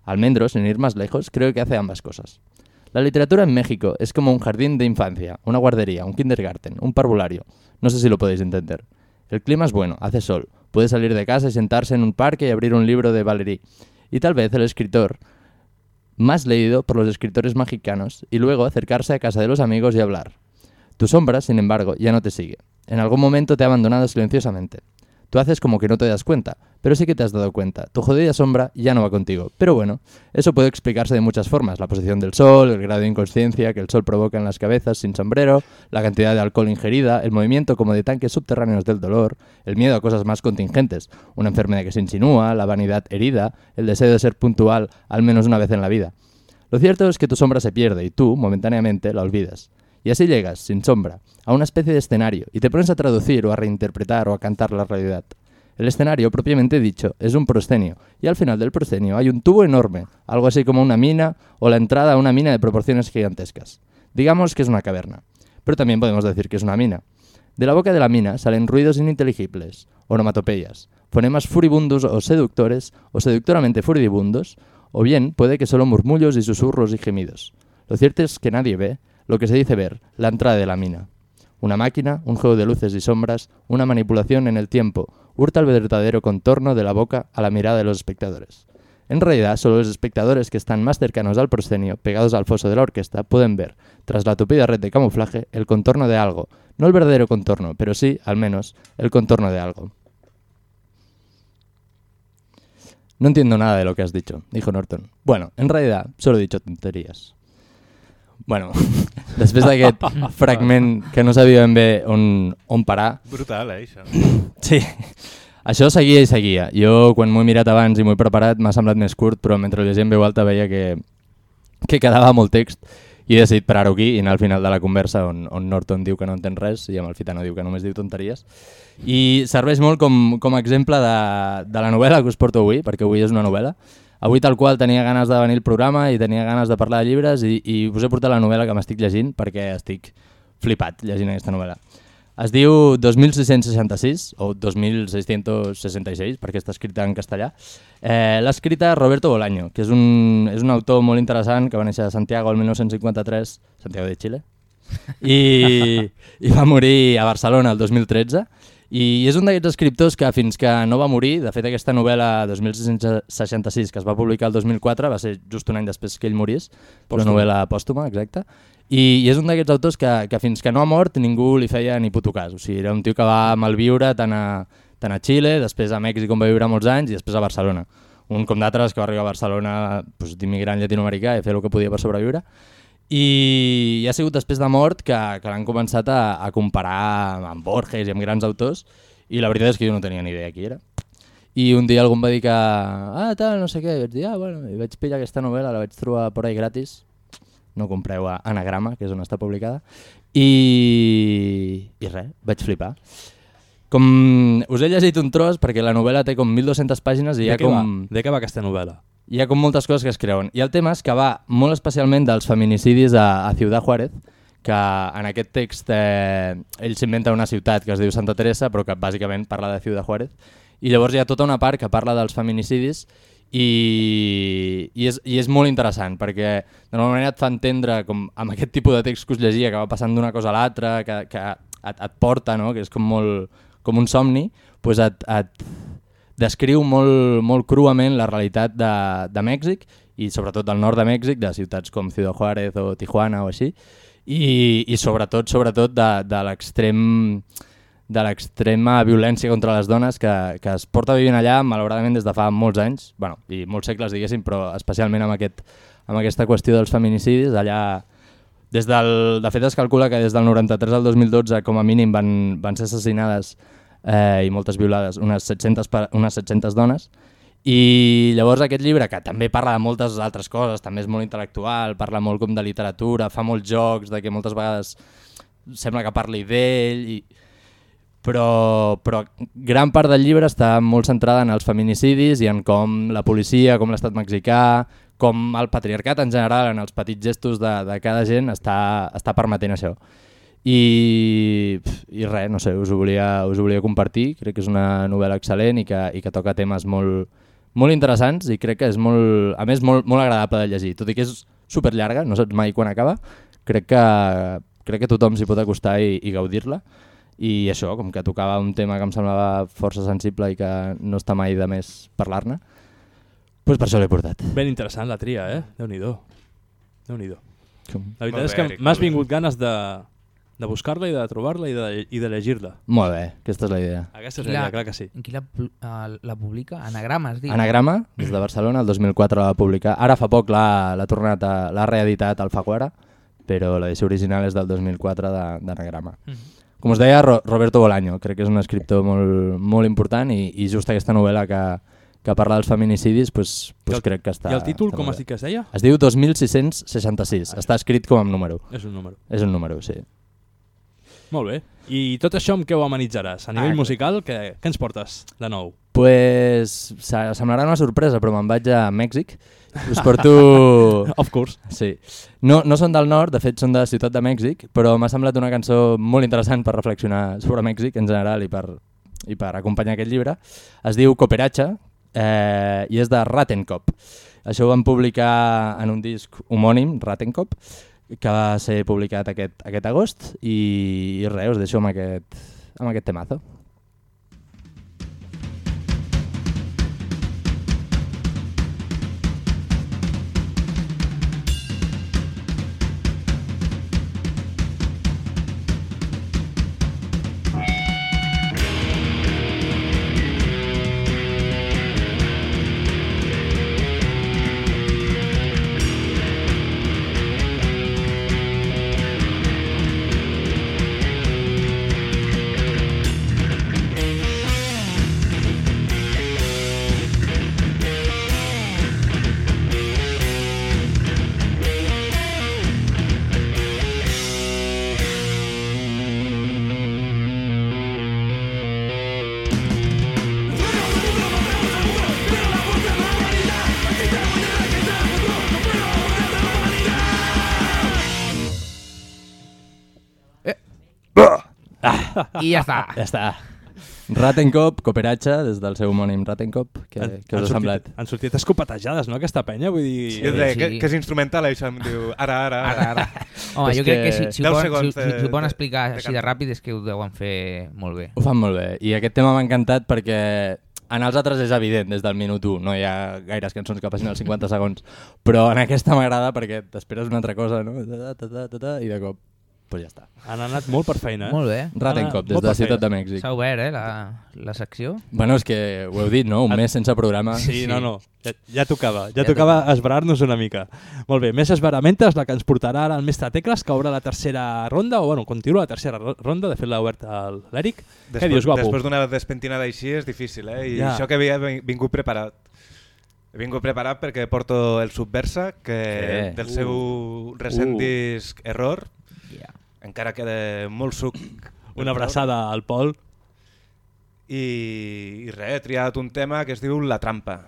Almendro, sin ir más lejos, creo que hace ambas cosas. La literatura en México es como un jardín de infancia, una guardería, un kindergarten, un parvulario. No sé si lo podéis entender. El clima es bueno, hace sol, puede salir de casa y sentarse en un parque y abrir un libro de Valéry. Y tal vez el escritor más leído por los escritores mexicanos y luego acercarse a casa de los amigos y hablar. Tu sombra, sin embargo, ya no te sigue. En algún momento te ha abandonado silenciosamente. Tú haces como que no te das cuenta, pero sí que te has dado cuenta. Tu jodida sombra ya no va contigo. Pero bueno, eso puede explicarse de muchas formas. La posición del sol, el grado de inconsciencia que el sol provoca en las cabezas sin sombrero, la cantidad de alcohol ingerida, el movimiento como de tanques subterráneos del dolor, el miedo a cosas más contingentes, una enfermedad que se insinúa, la vanidad herida, el deseo de ser puntual al menos una vez en la vida. Lo cierto es que tu sombra se pierde y tú, momentáneamente, la olvidas. Y así llegas, sin sombra, a una especie de escenario y te pones a traducir o a reinterpretar o a cantar la realidad. El escenario, propiamente dicho, es un proscenio, y al final del proscenio hay un tubo enorme, algo así como una mina o la entrada a una mina de proporciones gigantescas. Digamos que es una caverna, pero también podemos decir que es una mina. De la boca de la mina salen ruidos ininteligibles, onomatopeyas, fonemas furibundos o seductores o seductoramente furibundos, o bien puede que solo murmullos y susurros y gemidos. Lo cierto es que nadie ve, lo que se dice ver, la entrada de la mina. Una máquina, un juego de luces y sombras, una manipulación en el tiempo, hurta el verdadero contorno de la boca a la mirada de los espectadores. En realidad, solo los espectadores que están más cercanos al proscenio, pegados al foso de la orquesta, pueden ver, tras la tupida red de camuflaje, el contorno de algo. No el verdadero contorno, pero sí, al menos, el contorno de algo. No entiendo nada de lo que has dicho, dijo Norton. Bueno, en realidad, solo he dicho tonteries. Bueno, després d'aquest fragment que no sabia ben bé on, on parar... Brutal, eh, això. Sí. Això seguia i seguia. Jo, quan m'ho he mirat abans i m'ho he preparat, m'ha semblat més curt, però mentre llegia en veu alta veia que, que quedava molt text i he decidit parar-ho aquí i anar al final de la conversa on, on Norton diu que no entén res i Amalfitano diu que només diu tonteries. I serveix molt com, com a exemple de, de la novel·la que us porto avui, perquè avui és una novel·la. Avui tal qual tenia ganes de venir al programa i tenia ganes de parlar de llibres i, i us he portat la novel·la que m'estic llegint perquè estic flipat llegint aquesta novel·la. Es diu 2666 o 2666 perquè està escrita en castellà. Eh, L'ha escrita Roberto Bolaño, que és un, és un autor molt interessant que va néixer a Santiago el 1953, Santiago de Chile, i, i va morir a Barcelona el 2013 i és un d'aquests escriptors que fins que no va morir, de fet aquesta novel·la 2666 que es va publicar el 2004 va ser just un any després que ell morís, una novel·la pòstuma, exacte, i, i és un d'aquests autors que, que fins que no ha mort ningú li feia ni puto cas, o sigui, era un tio que va malviure tant a, tant a Xile, després a Mèxic on va viure molts anys i després a Barcelona. Un com d'altres que va arribar a Barcelona pues, d'immigrant llatinoamericà i fer el que podia per sobreviure. I, ha sigut després de mort que, que l'han començat a, a comparar amb Borges i amb grans autors i la veritat és que jo no tenia ni idea qui era. I un dia algú em va dir que, ah, tal, no sé què, i vaig dir, ah, bueno, i vaig pillar aquesta novel·la, la vaig trobar por ahí gratis, no compreu a Anagrama, que és on està publicada, i, i res, vaig flipar. Com us he llegit un tros perquè la novel·la té com 1.200 pàgines i hi De ha què com... va? De què va aquesta novel·la? Hi ha com moltes coses que es creuen. I el tema és que va molt especialment dels feminicidis a, a Ciudad Juárez, que en aquest text eh, ell s'inventa una ciutat que es diu Santa Teresa, però que bàsicament parla de Ciudad Juárez. I llavors hi ha tota una part que parla dels feminicidis i, i, és, i és molt interessant perquè d'alguna manera et fa entendre com amb aquest tipus de text que us llegia que va passant d'una cosa a l'altra, que, que et, et porta, no? que és com, molt, com un somni, doncs et, et descriu molt, molt cruament la realitat de, de Mèxic i sobretot del nord de Mèxic, de ciutats com Ciudad Juárez o Tijuana o així, i, i sobretot sobretot de, de l'extrem de l'extrema violència contra les dones que, que es porta vivint allà malauradament des de fa molts anys, bueno, i molts segles diguéssim, però especialment amb, aquest, amb aquesta qüestió dels feminicidis, allà des del, de fet es calcula que des del 93 al 2012 com a mínim van, van ser assassinades eh, i moltes violades unes 700, pa- unes 700 dones i llavors aquest llibre, que també parla de moltes altres coses, també és molt intel·lectual, parla molt com de literatura, fa molts jocs, de que moltes vegades sembla que parli d'ell, i... però, però gran part del llibre està molt centrada en els feminicidis i en com la policia, com l'estat mexicà, com el patriarcat en general, en els petits gestos de, de cada gent, està, està permetent això. I, i res, no sé, us ho, volia, us ho volia compartir, crec que és una novel·la excel·lent i que, i que toca temes molt, molt interessants i crec que és molt, a més molt, molt agradable de llegir, tot i que és super llarga, no saps mai quan acaba, crec que, crec que tothom s'hi pot acostar i, i gaudir-la i això, com que tocava un tema que em semblava força sensible i que no està mai de més parlar-ne, doncs per això l'he portat. Ben interessant la tria, eh? Déu-n'hi-do. Déu-n'hi-do. Com? La veritat és que m'has vingut ganes de, de buscar-la i de trobar-la i de, i de llegir-la. Molt bé, aquesta és la idea. Aquesta és la la- idea, clar que sí. Qui la, eh, la publica? Anagrama, es diu. Anagrama, des de Barcelona, el 2004 la va publicar. Ara fa poc l'ha l'ha tornat, a- l'ha reeditat Alfaguara, però l'edició original és del 2004 de- d'Anagrama. Mhm. Com us deia, Ro Roberto Bolaño, crec que és un escriptor molt, molt important i, i just aquesta novel·la que, que parla dels feminicidis, pues, pues I el- crec que està... i el títol com bé. dit que es deia? Es diu 2666, està escrit com a número. És un número. És un número, sí. Molt bé. I tot això amb què ho amenitzaràs? A nivell Ah, musical, què, què ens portes de nou? Pues se- semblarà una sorpresa, però me'n vaig a Mèxic. Us porto... of course. Sí. No, no són del nord, de fet són de Ciutat de Mèxic, però m'ha semblat una cançó molt interessant per reflexionar sobre Mèxic en general i per, i per acompanyar aquest llibre. Es diu Cooperacha eh, i és de Rattenkop. Això ho van publicar en un disc homònim, Rattenkop, que va ser publicat aquest, aquest agost i, i res, us deixo amb aquest, amb aquest temazo. I ja està. Ja està. Ratencop, cooperatge, des del seu homònim Ratencop, que, Han- que us han ha semblat? Sortit, han sortit escopetejades, no, aquesta penya? Vull dir... Sí, de, que, que és instrumental, això, em diu ara, ara. Ara, ara. Home, jo crec que si, si, ho poden, segons si, si, si ho poden de- explicar de així de ràpid és que ho deuen fer molt bé. Ho fan molt bé. I aquest tema m'ha encantat perquè en els altres és evident des del minut 1, no hi ha gaires cançons que passin els 50 segons, però en aquesta m'agrada perquè t'esperes una altra cosa, no? Ta, ta, ta, ta, ta, I de cop, pues ja està. Han anat molt per feina, eh? Molt bé. Ratencop, des molt de per Ciutat de Mèxic. S'ha obert, eh, la, la secció. Bueno, és que ho heu dit, no? Un mes sense programa. Sí, no, no. Ja, ja tocava. Ja, Ja tocava tocava. esverar-nos una mica. Molt bé, més esveramentes, la que ens portarà ara el mestre Tecles, que obre la tercera ronda, o bueno, continua la tercera ro- ronda, de fet l'ha obert l'Eric. Què dius, guapo? Després d'una despentinada així és difícil, eh? I Ja. això que havia vin- vingut preparat. He vingut preparat perquè porto el Subversa, que Què? del seu Uh. recent Uh. disc Error. Encara queda molt suc. Una abraçada al Pol. I, i res, he triat un tema que es diu La trampa.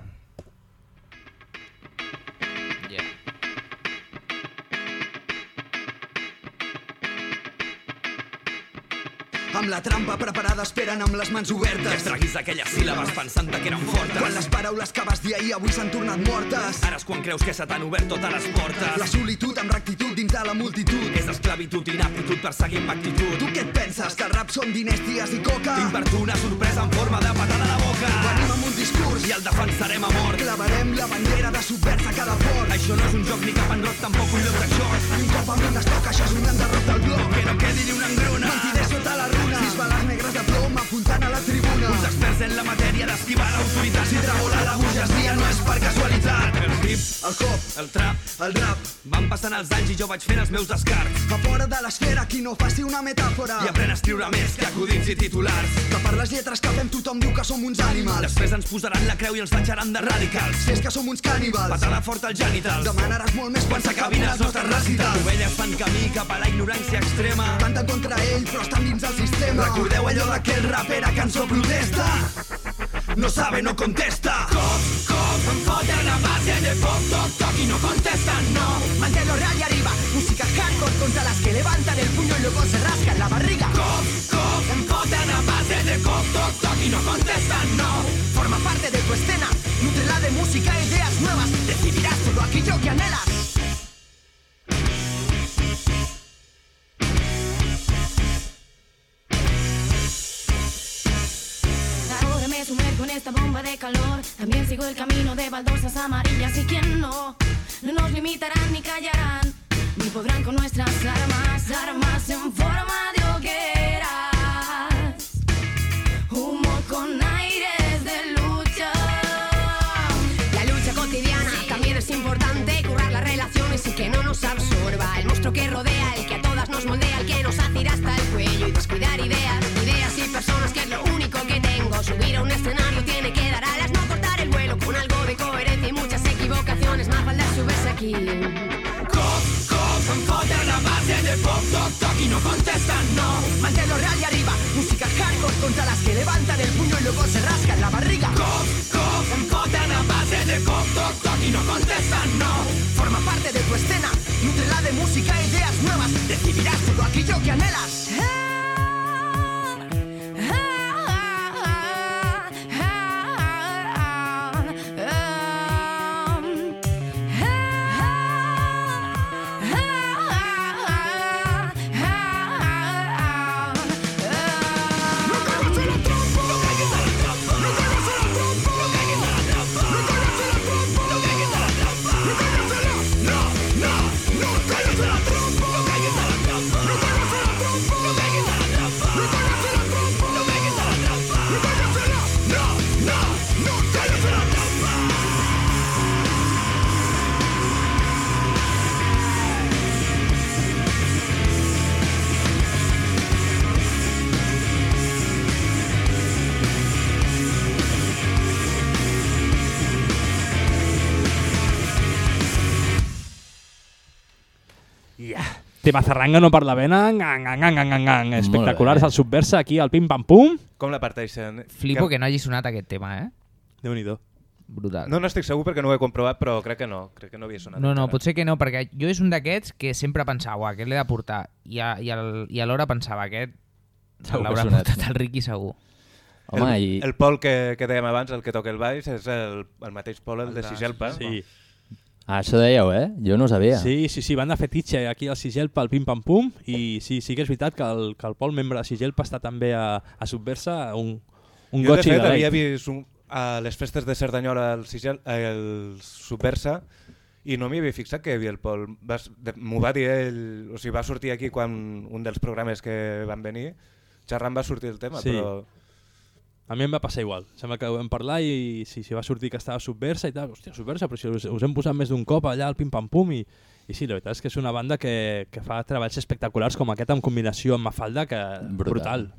Amb la trampa preparada esperen amb les mans obertes. Que es traguis aquelles síl·labes pensant que eren fortes. Quan les paraules que vas dir ahir avui s'han tornat mortes. Ara és quan creus que se t'han obert totes les portes. La solitud amb rectitud dins de la multitud. És esclavitud i inaptitud per seguir amb actitud. Tu què et penses? Que el rap són diners, ties i coca? Tinc per tu una sorpresa en forma de patada a la boca. Venim amb un discurs i el defensarem a mort. Clavarem la bandera de subversa a cada port. Això no és un joc ni cap en rock, tampoc un lloc de xocs. I un cop a mi es toca, això és un enderroc del bloc. Que no quedi ni una engruna. Mentider sota la runa. Sis bales negres de plom apuntant a la tribuna. Uns experts en la matèria d'esquivar l'autoritat. Si tremola la burgesia no és per casualitat. Hip, el hop, el trap, el rap. Van passant els anys i jo vaig fent els meus descarts. A fora de l'esfera, qui no faci una metàfora. I aprèn a escriure més que acudits i titulars. Que per les lletres que fem tothom diu que som uns ànimals. Després ens posaran la creu i ens tatxaran de radicals. Si és que som uns cànibals. Patada forta als genitals. Demanaràs molt més quan s'acabin els nostres recitals. Ovelles fan camí cap a la ignorància extrema. Canten contra ell, però estan dins el sistema. Recordeu allò de que el rap era cançó protesta? No sabe, no contesta. Cop, cop, em foten a base de pop, toc, toc y no contestan, no. Mantén real y arriba, música hardcore contra las que levantan el puño y luego se rascan la barriga. Cop, cop, em foten a base de pop, toc, toc y no contestan, no. Forma parte de tu escena, nutrela de música e ideas nuevas. Decidirás todo aquello que anhelas. También sigo el camino de baldosas amarillas. Y quien no, no nos limitarán ni callarán. Ni podrán con nuestras armas, armas en forma de hogueras. Humo con aires de lucha. La lucha cotidiana también es importante Currar las relaciones y que no nos absorba El monstruo que rodea, el que a todas nos moldea El que nos hace aquí Cop, cop, em foten a base de pop, toc, y no contestan, no. Manténlo real y arriba, música hardcore contra las que levantan el puño y luego se rascan la barriga. Cop, cop, em foten a base de pop, toc, toc y no contestan, no. Forma parte de tu escena, nutrela de música ideas nuevas. Decidirás todo aquello que anhelas. Tema zarranga no per la vena, gang, gang, gang, gang, gang. espectaculars bé. al Subversa aquí al Pim Pam Pum. Com la parteixen? Flipo que no hagi sonat aquest tema, eh? Déu-n'hi-do. Brutal. No, no estic segur perquè no ho he comprovat, però crec que no. Crec que no havia sonat. No, no, encara. potser que no, perquè jo és un d'aquests que sempre pensava, "Uah, aquest l'he de portar, i, a, i, al, i alhora pensava, aquest que l'haurà muntat el Ricky segur. Home, el, i- el Pol que, que dèiem abans, el que toca el baix, és el, el mateix Pol, el de Ah, Sigelpa. sí. Ah, això dèieu, eh? Jo no ho sabia. Sí, sí, sí, van de fetitxe aquí al Sigelpa, al Pim Pam Pum, i sí, sí que és veritat que el, que el Pol, membre de Sigelpa, està també a, a Subversa, un, un jo, de fet, de havia vist un, a les festes de Cerdanyola el, Sigel, el Subversa i no m'hi havia fixat que hi havia el Pol. M'ho va dir ell, o sigui, va sortir aquí quan un dels programes que van venir, xerrant va sortir el tema, Sí. però... A mi em va passar igual. Sembla que ho vam parlar i sí, sí, va sortir que estava Subversa i tal. Hòstia, Subversa, però si us, us hem posat més d'un cop allà al Pim Pam Pum i, i sí, la veritat és que és una banda que, que fa treballs espectaculars com aquest en combinació amb Mafalda que brutal.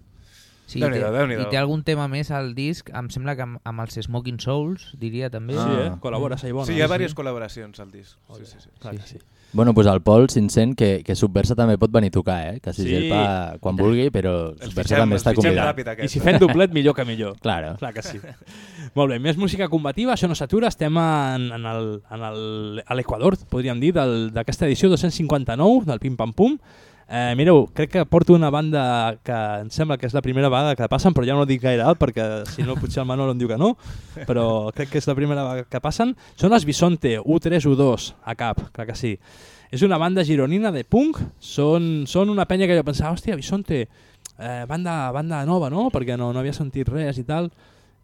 Sí, i té, I té algun tema més al disc, em sembla que amb, amb els Smoking Souls, diria també. Sí, eh? Col·labora, Saibona. Sí, hi ha diverses col·laboracions al disc. Sí, sí, sí. Clar que sí. Bueno, pues el Pol, si ens sent, que, que Subversa també pot venir a tocar, eh? Que si Sí. Gelpa quan vulgui, però El Subversa fitxem- també està convidat. ràpid, aquest. I si fem doblet, millor que millor. Claro. Clar que sí. Molt bé, més música combativa, això no s'atura, estem en, en el- en el- a l'Equador, podríem dir, del- d'aquesta edició 259 del Pim Pam Pum. Eh, mireu, crec que porto una banda que em sembla que és la primera vegada que passen, però ja no dic gaire alt perquè si no potser el Manolo em diu que no, però crec que és la primera vegada que passen. Són els Bisonte, U3, U2, a cap, clar que sí. És una banda gironina de punk, són, són una penya que jo pensava, hòstia, Bisonte, eh, banda, banda nova, no? Perquè no, no havia sentit res i tal.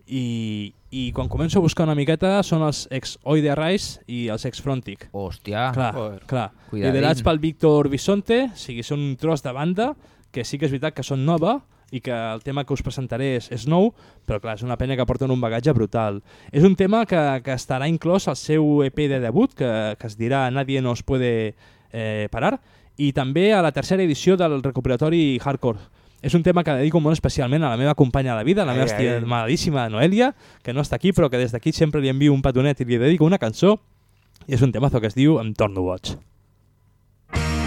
I, i quan començo a buscar una miqueta són els ex Oide Rise i els ex Frontic. Hòstia. Clar, Joder. clar. Cuidadín. Liderats pel Víctor Bisonte, o sigui, són un tros de banda que sí que és veritat que són nova i que el tema que us presentaré és, és nou, però clar, és una pena que porten un bagatge brutal. És un tema que, que estarà inclòs al seu EP de debut, que, que es dirà Nadie nos puede eh, parar, i també a la tercera edició del recopilatori Hardcore. És un tema que dedico molt especialment a la meva companya de vida, la Ai, meva ai. estimadíssima Noelia, que no està aquí, però que des d'aquí sempre li envio un petonet i li dedico una cançó, i és un temazo que es diu Em torno boig. Escolta,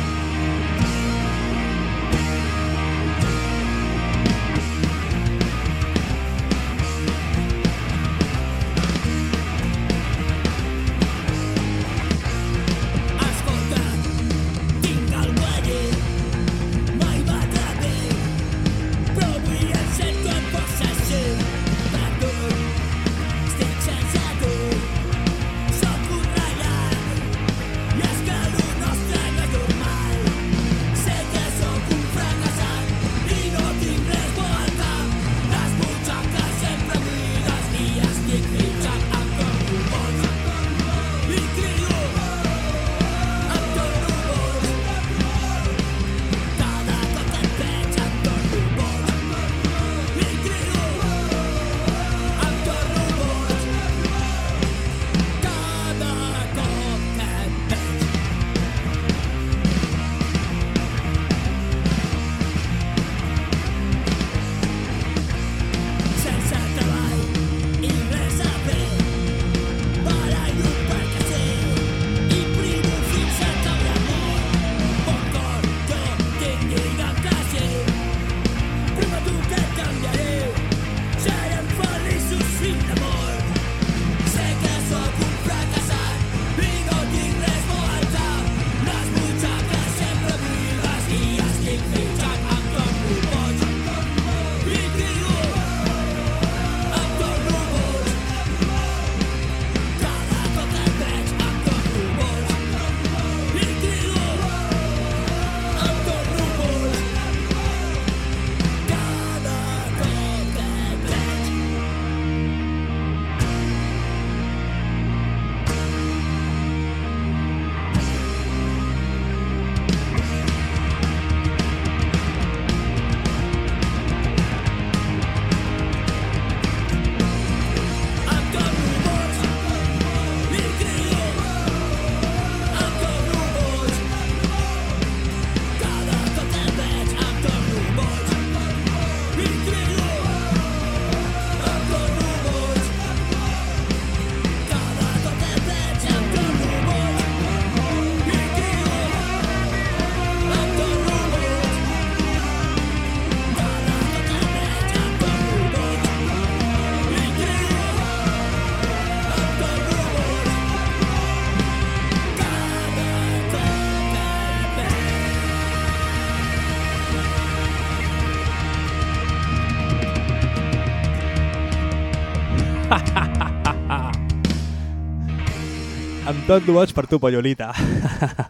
Tot duots per tu, Pollolita.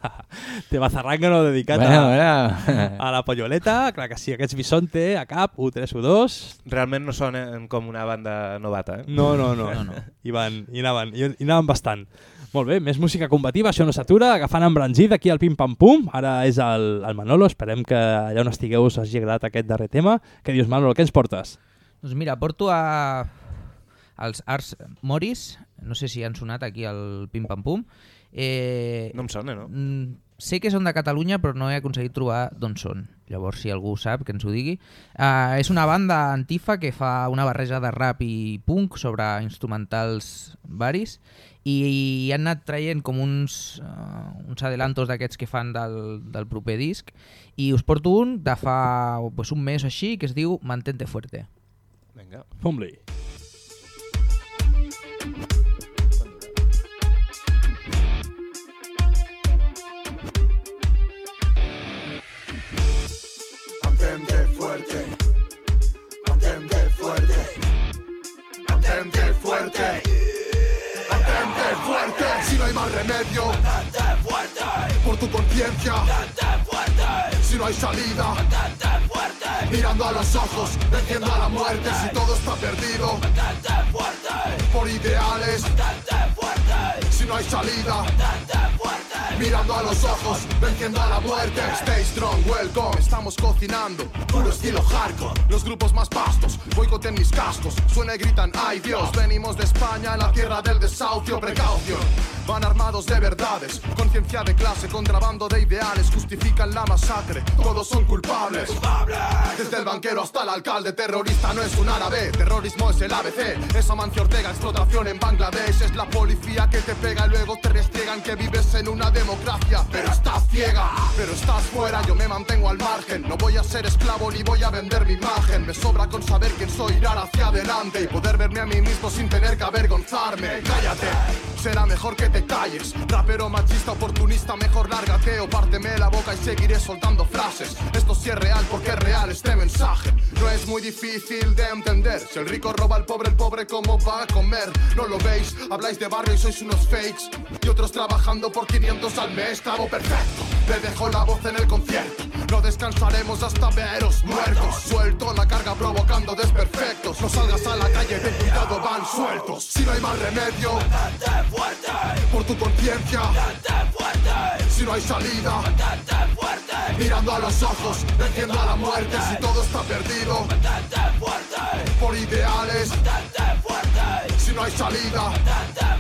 Te no dedicat Bueno, a, bueno. a la Polloleta. Clar que sí, aquests Bisonte, a cap, U3, U2... Realment no sonen com una banda novata, eh? No, no, no. no, no. I, van, i, anaven, i, i anaven bastant. Molt bé, més música combativa, això no s'atura, agafant embranzida aquí al Pim Pam Pum. Ara és el, el Manolo, esperem que allà on estigueu us hagi agradat aquest darrer tema. Què dius, Manolo, què ens portes? Doncs mira, porto a... els Ars Moris, no sé si han sonat aquí al Pim Pam Pum. Eh, no em sona, no? Mm, sé que són de Catalunya, però no he aconseguit trobar d'on són. Llavors, si algú sap, que ens ho digui. Uh, és una banda antifa que fa una barreja de rap i punk sobre instrumentals varis i, i han anat traient com uns, uh, uns adelantos d'aquests que fan del, del proper disc i us porto un de fa pues, un mes o així que es diu Mantente Fuerte. Vinga. Fum-li. Mantente fuerte, fuerte. Si no hay más remedio, mantente fuerte. Por tu conciencia, mantente fuerte. Si no hay salida, mantente fuerte. Mirando a los ojos, venciendo a la muerte. Si todo está perdido, mantente fuerte. Por ideales, mantente fuerte. Si no hay salida, mantente fuerte. Mirando a los ojos, venciendo a la muerte. Stay strong, welcome. Estamos cocinando, puro estilo hardcore. Los grupos más vastos, boicoten mis cascos. Suena y gritan, ay Dios, venimos de España, la tierra del desahucio. Precaución, van armados de verdades. Conciencia de clase, contrabando de ideales. Justifican la masacre, todos son culpables. Desde el banquero hasta el alcalde, terrorista no es un árabe. Terrorismo es el ABC. Esa Mancio Ortega, explotación en Bangladesh. Es la policía que te pega y luego te restriegan que vives en una democracia. Pero estás ciega, pero estás fuera. Yo me mantengo al margen. No voy a ser esclavo ni voy a vender mi imagen. Me sobra con saber quién soy, ir hacia adelante y poder verme a mí mismo sin tener que avergonzarme. Cállate, será mejor que te calles. Rapero machista, oportunista, mejor lárgate o párteme la boca y seguiré soltando frases. Esto sí es real porque es real este mensaje. No es muy difícil de entender. Si el rico roba al pobre, el pobre cómo va a comer. No lo veis, habláis de barrio y sois unos fakes. Y otros trabajando por 500 al mes. Estaba perfecto, le dejo la voz en el concierto. No descansaremos hasta veros muertos. Suelto la carga provocando desperfectos. No salgas a la calle, ten cuidado, van sueltos. Si no hay más remedio, fuerte. Por tu conciencia, fuerte. Si no hay salida, fuerte. Mirando a los ojos, venciendo a la muerte. Si todo está perdido, fuerte. Por ideales, fuerte. Si no hay salida, fuerte.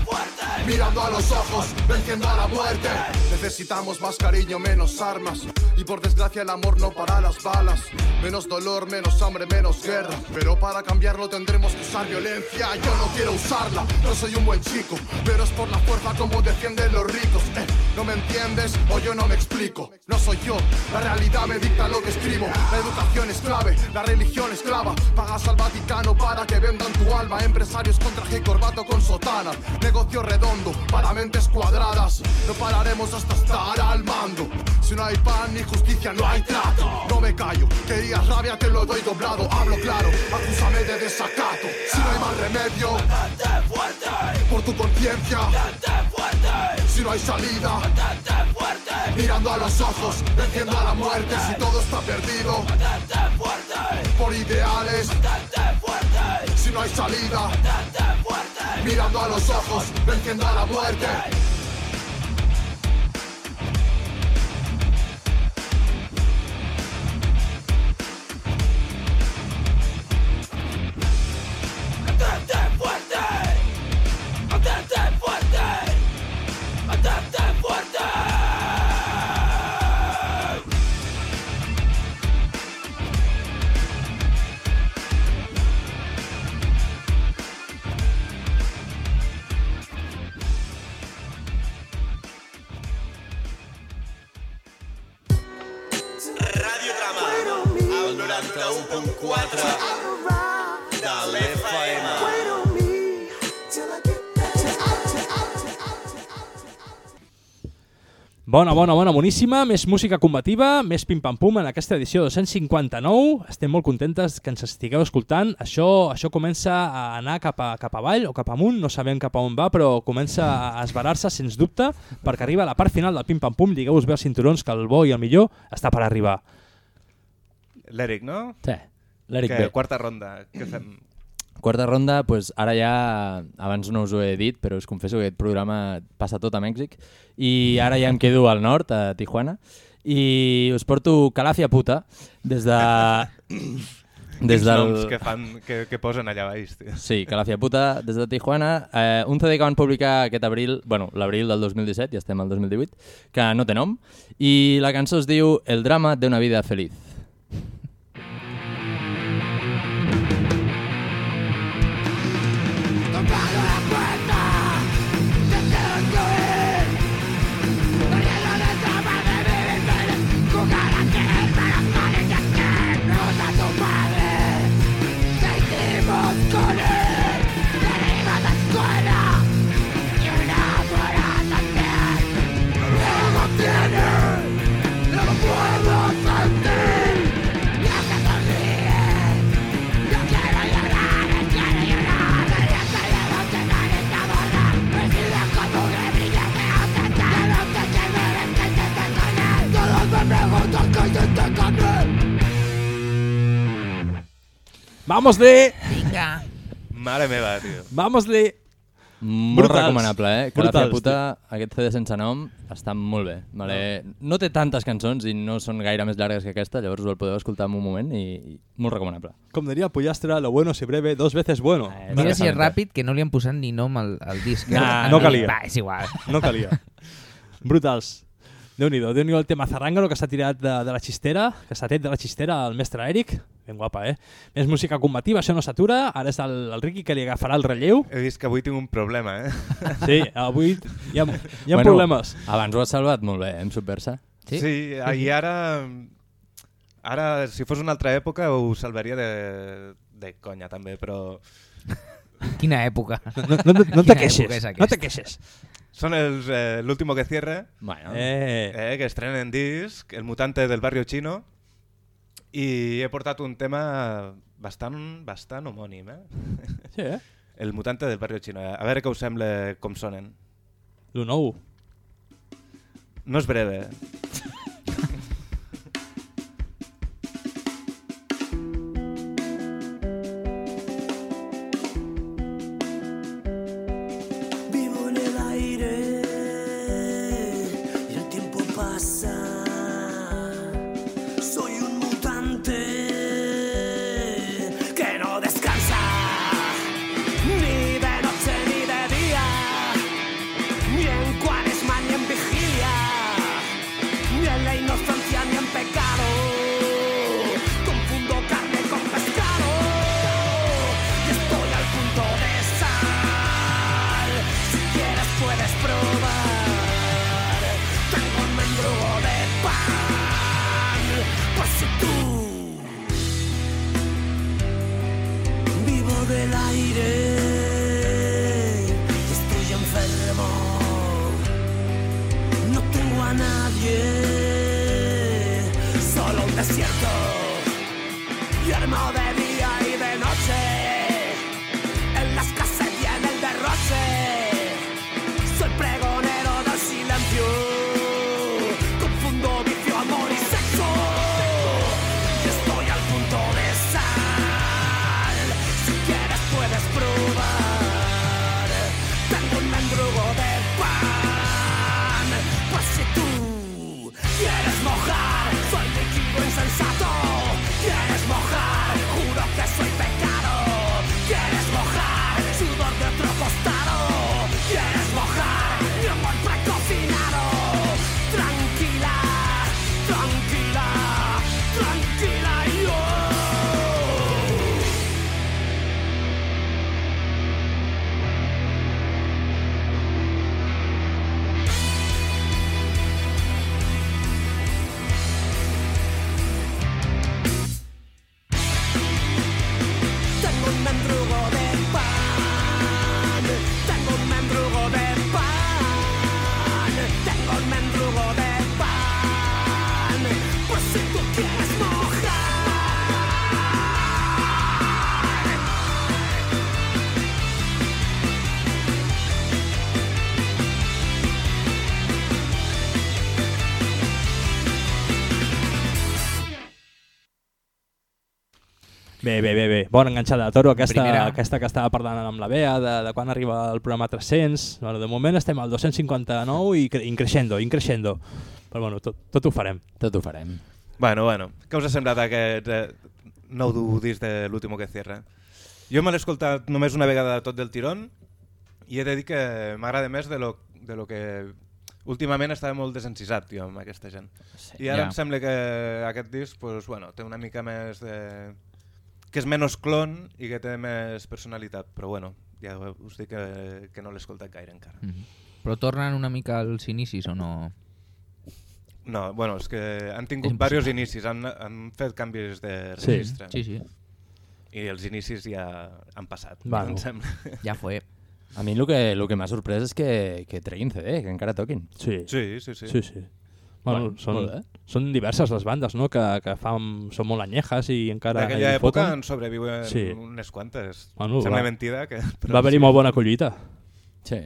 Mirando a los ojos, venciendo a la muerte. Necesitamos más cariño, menos armas. Y por desgracia el amor no para las balas. Menos dolor, menos hambre, menos guerra. Pero para cambiarlo tendremos que usar violencia. Yo no quiero usarla, no soy un buen chico. Pero es por la fuerza como defienden los ricos. Eh, ¿No me entiendes o yo no me explico? No soy yo, la realidad me dicta lo que escribo. La educación es clave, la religión esclava. Pagas al Vaticano para que vendan tu alma. Empresarios con traje y corbato con sotana. Negocio redondo para mentes cuadradas. No pararemos hasta estar al mando. Si no hay pan ni justicia, no hay trato. No me callo, querías rabia, te lo doy doblado. Hablo claro, acúsame de desacato. Si no hay más remedio, por tu conciencia. Si no hay salida, mirando a los ojos, venciendo a la muerte. Si todo está perdido, por ideales. Si no hay salida, mirando a los ojos, venciendo a la muerte. Bona, bona, bona, boníssima. Més música combativa, més pim-pam-pum en aquesta edició 259. Estem molt contentes que ens estigueu escoltant. Això això comença a anar cap, a, cap avall o cap amunt, no sabem cap a on va, però comença a esbarar-se, sens dubte, perquè arriba a la part final del pim-pam-pum. Digueu-vos bé els cinturons que el bo i el millor està per arribar. L'Eric, no? Sí, l'Eric Que B. Quarta ronda. Què fem? Quarta ronda, pues, ara ja, abans no us ho he dit, però us confesso que aquest programa passa tot a Mèxic, i ara ja em quedo al nord, a Tijuana, i us porto Calàfia Puta, des de... Quins noms que, fan, que, que posen allà baix, tio. Sí, Calàfia Puta, des de Tijuana. Eh, un CD que van publicar aquest abril, bueno, l'abril del 2017, ja estem al 2018, que no té nom, i la cançó es diu El drama de una vida feliz. Vamos-li! Vinga. Mare meva, tio. Vamos-li! Molt Brutals. recomanable, eh? Calàfia Brutals, Puta, aquest CD sense nom, està molt bé. Vale. No té tantes cançons i no són gaire més llargues que aquesta, llavors el podeu escoltar en un moment i, i molt recomanable. Com diria el pollastre, lo bueno si breve, dos veces bueno. Mira si és ràpid que no li han posat ni nom al, al disc. Nah, Al no disc. calia. Va, és igual. No calia. Brutals. Déu-n'hi-do, déu nhi el tema zarrangaro que s'ha tirat de, de la xistera, que s'ha tret de la xistera el mestre Eric. Ben guapa, eh? Més música combativa, això no s'atura. Ara és el, el Ricky que li agafarà el relleu. He vist que avui tinc un problema, eh? Sí, avui hi ha, hi ha Bueno, problemes. Abans ho has salvat molt bé, eh, amb Subversa. Sí, sí i ara... Ara, si fos una altra època, ho salvaria de, de conya, també, però... Quina època. No, no, no Quina te queixes, no te queixes. Són els eh, l'último que cierre, bueno. eh. Eh, que estrenen disc, El mutante del barrio chino, i he portat un tema bastant, bastant homònim, eh? Sí, eh? El mutante del barrio chino. A veure què us sembla com sonen. Lo nou. No és breve. Bé, bé, bé, bé. Bona enganxada de toro, aquesta, Primera. aquesta que estava parlant amb la Bea, de, de quan arriba el programa 300. Bueno, de moment estem al 259 i cre increixendo, increixendo. Però bueno, tot, tot ho farem. Tot ho farem. Bueno, bueno, què us ha semblat aquest eh, nou disc de l'último que cierra? Jo me l'he escoltat només una vegada tot del tirón i he de dir que m'agrada més de lo, de lo que últimament estava molt desencisat jo, amb aquesta gent. Sí, I ara ja. em sembla que aquest disc pues, bueno, té una mica més de... que és menys clon i que té més personalitat, però bueno, ja us dic que, que no l'he escoltat gaire encara. Mm -hmm. Però tornen una mica als inicis o no? No, bueno, és que han tingut diversos inicis, han, han fet canvis de Sí, registre. sí, sí. I els inicis ja han passat, Bueno. em sembla. Ja fue. A mi el que, el que m'ha sorprès és que, que treguin CD, que encara toquin. Sí, Sí, sí, sí. sí, sí. Bueno, Bueno, són, molt bé. Són diverses les bandes no? que, que fan, són molt anyejes i encara D'aquella hi època foten. en sobreviuen Sí. unes quantes. Bueno, Sembla va. mentida. Que, Va haver-hi molt bona collita. Sí.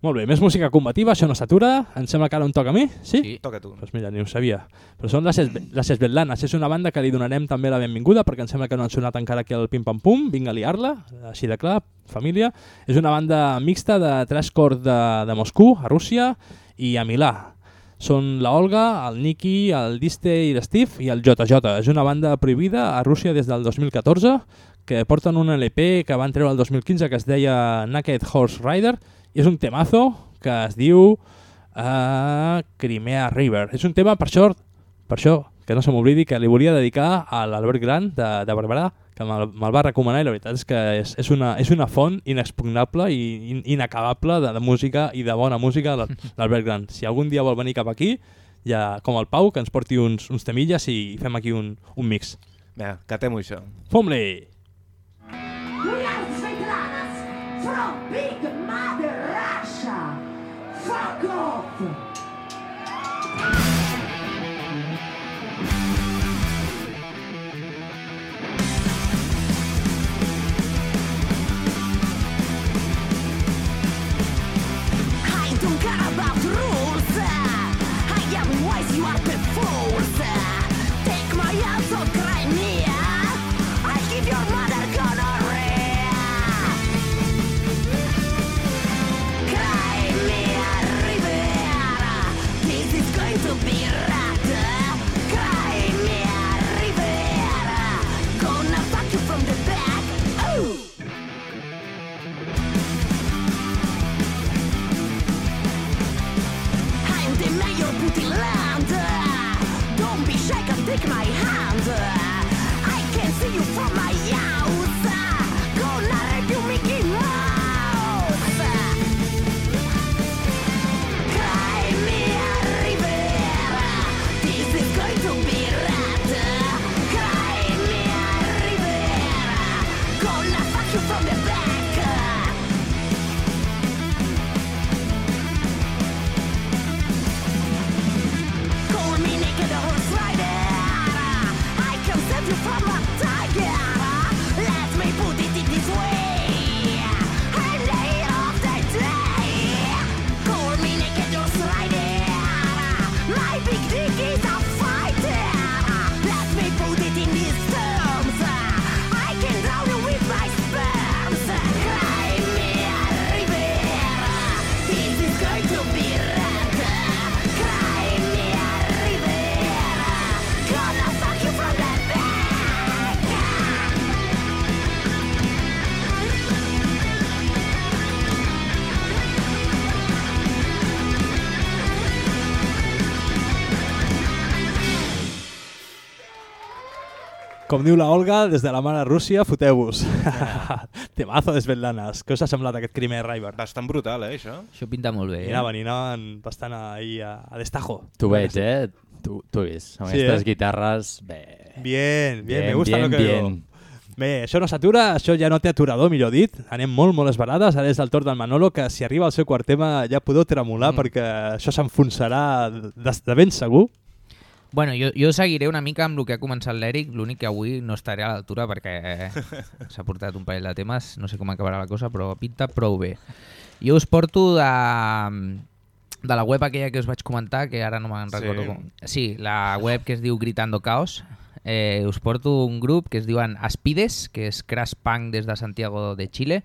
Molt bé, més música combativa, això no s'atura. Em sembla que ara em toca a mi, sí? Sí. Toca tu. Pues mira, ni ho sabia. Però són les, Es- les Esvetlanes. És una banda que li donarem també la benvinguda perquè em sembla que no han sonat encara aquí al Pim Pam Pum. Vinga a liar-la, així de clar, família. És una banda mixta de tres cors de, de Moscou, a Rússia, i a Milà. Són la Olga, el Niki, el Diste i l'Steve i el JJ. És una banda prohibida a Rússia des del 2014 que porten un LP que van treure el 2015 que es deia Naked Horse Rider i és un temazo que es diu uh, Crimea River. És un tema, per això, per això que no se m'oblidi, que li volia dedicar a l'Albert Gran de, de Barberà, que me'l me va recomanar i la veritat és que és, és, una, és una font inexpugnable i in, inacabable de, de música i de bona música l'Al- l'Albert Gran. Si algun dia vol venir cap aquí, ja, com el Pau, que ens porti uns, uns temilles i fem aquí un, un mix. Vinga, catem-ho això. Fom-li! Com diu la Olga, des de la mare Rússia, foteu-vos. Temazo d'Esvetlanes. Què us ha semblat aquest Crimea River? Bastant brutal, eh, això? Això pinta molt bé. I Eh? anaven, i anaven bastant ahí a, a destajo. Tu veig, eh? Tu, tu vist. Amb Sí, aquestes eh? guitarres, bé. Bien, bien, Bien, me gusta bien, lo que bien. Bé, això no s'atura, això ja no té aturador, millor dit. Anem molt, molt esbarades. Ara és el torn del Manolo, que si arriba al seu quart tema ja podeu tremolar mm. perquè això s'enfonsarà de, de ben segur. Bueno, jo, jo seguiré una mica amb el que ha començat l'Eric, l'únic que avui no estaré a l'altura perquè s'ha portat un parell de temes, no sé com acabarà la cosa, però pinta prou bé. Jo us porto de, de la web aquella que us vaig comentar, que ara no me'n Sí. recordo com... Sí, la web que es diu Gritando Caos, eh, us porto un grup que es diuen Aspides, que és crash punk des de Santiago de Chile.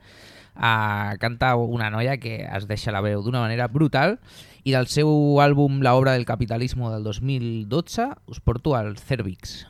Uh, canta una noia que es deixa la veu d'una manera brutal i del seu àlbum La obra del capitalismo del 2012 us porto el Cervix.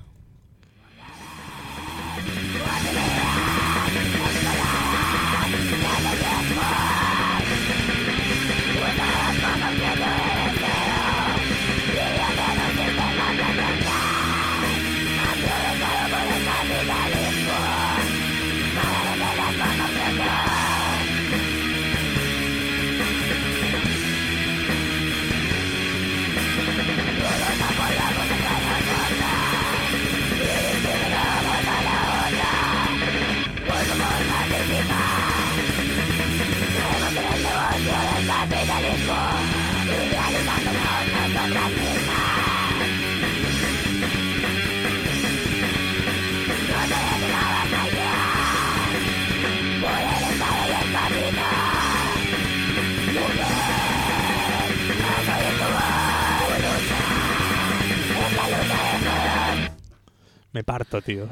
Me parto, tio.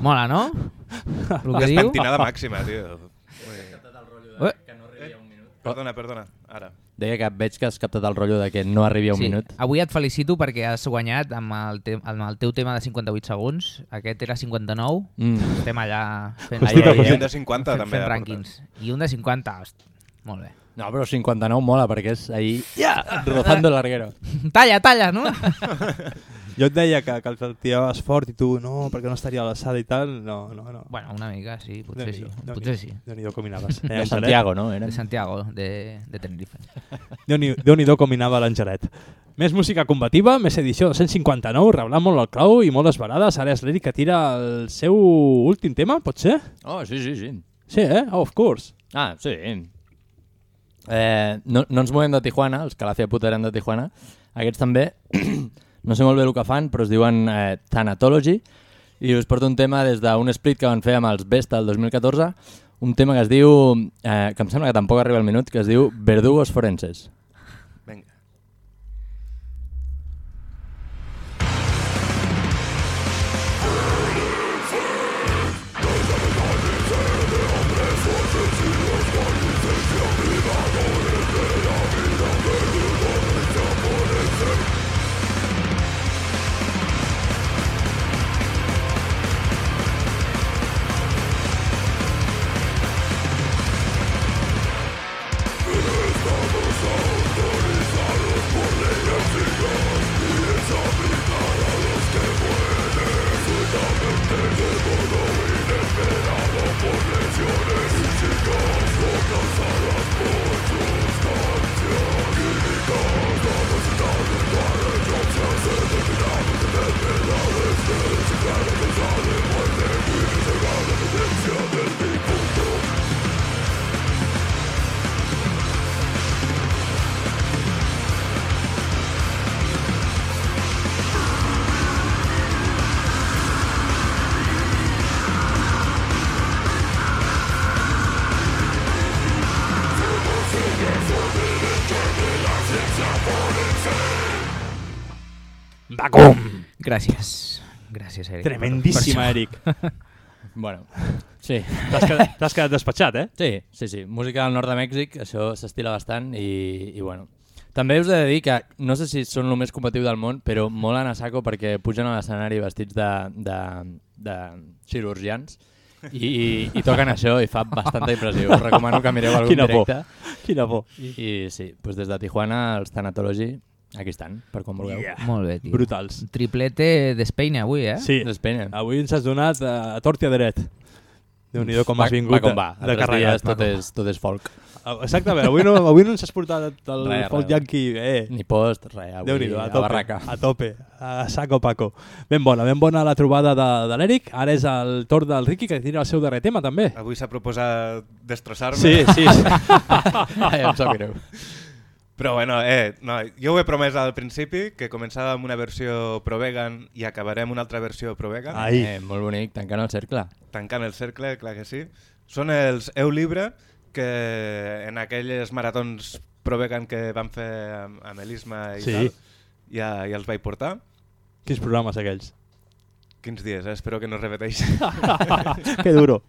Mola, no? El que diu? Despentinada màxima, tio. Eh? Perdona, perdona, ara. Deia que veig que has captat el rotllo de que no arribi a un sí. minut. Avui et felicito perquè has guanyat amb el, te amb el teu tema de 58 segons. Aquest era 59. Mm. Estem allà fent, Ai, ai, ai. I un de 50 fent, també fent rànquings. I un de 50. Host, molt bé. No, però 59 mola perquè és ahí ja, rozando el larguero. Talla, talla, no? Jo et deia que, que el tiraves fort i tu no, perquè no estaria a l'alçada i tal. No, no, no. Bueno, una mica, sí, potser sí. Déu-n'hi-do, Potser sí. Déu-n'hi-do com anaves. De Eh, Santiago, no? Eren? De Santiago, de, de Tenerife. Déu-n'hi- Déu-n'hi-do com anava l'Angelet. Més música combativa, més edició 259, reblant molt el clau i moltes vegades. Ara és l'Eric que tira el seu últim tema, pot ser? Oh, sí, sí, sí. Sí, eh? Oh, of course. Ah, sí. Eh, no, no ens movem de Tijuana, els que la feia puta eren de Tijuana. Aquests també, no sé molt bé el que fan, però es diuen eh, Thanatology, i us porto un tema des d'un split que van fer amb els Besta el 2014, un tema que es diu, eh, que em sembla que tampoc arriba al minut, que es diu Verdugos Forenses. Gràcies. Gràcies, Eric. Tremendíssima. Eric. Bueno, sí. T'has quedat, quedat despatxat, eh? Sí, sí, sí. Música del nord de Mèxic, això s'estila bastant i, i bueno. També us he de dir que no sé si són el més combatiu del món, però molen a saco perquè pugen a l'escenari vestits de, de, de cirurgians i, i, i toquen això i fa bastanta impressió. Us recomano que mireu algun Quina por. directe. Quina por. I, i sí, doncs des de Tijuana, els Thanatology, aquí estan, per quan vulgueu. Yeah. Molt bé, tio. Brutals. Triplete d'Espeina avui, eh? Sí. D'Espanya. Avui ens has donat eh, a tort i a dret. Déu-n'hi-do com Va- has vingut va com de, va. de carregat. dies tot és, tot és folk. Ah, Exactament, avui no, avui no ens has portat el Res, folk res. yankee. Eh. Ni post, res, avui Déu-n'hi-do, a a tope, barraca. a tope, a saco paco. Ben bona, ben bona la trobada de, de l'Eric. Ara és el torn del Ricky que tira el seu darrer tema també. Avui s'ha proposat destrossar-me. Sí, sí. sí. Ai, em sap greu. Però bueno, eh, no, jo ho he promès al principi, que començava amb una versió pro vegan i acabarem una altra versió pro vegan. Ai. Eh, molt bonic, tancant el cercle. Tancant el cercle, clar que sí. Són els Eu Libre, que en aquelles maratons pro vegan que van fer amb, amb l'Isma i Sí. tal, ja, ja els vaig portar. Quins programes aquells? 15 dies, eh? espero que no es repeteixi. Que duro.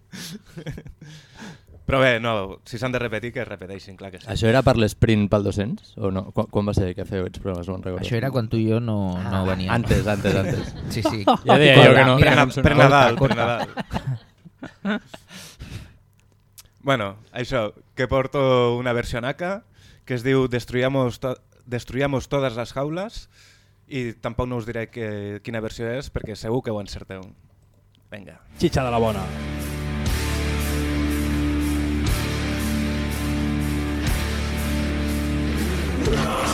Però bé, no, si s'han de repetir, que es repeteixin, clar que sí. Això era per l'esprint pel 200? O no? Quan, quan va ser que fèieu aquests programes? No recordo. Això era quan tu i jo no, no veníem. Antes, antes, antes. Sí, sí. Ja deia jo que no. No em sonava. Pre-Nadal, Corta, pre-Nadal. Bueno, això, que porto una versió naca que es diu Destruyamos, to Destruyamos todas las jaulas i tampoc no us diré que, quina versió és perquè segur que ho encerteu. Vinga. Xitxa de la bona. Odio Yeah.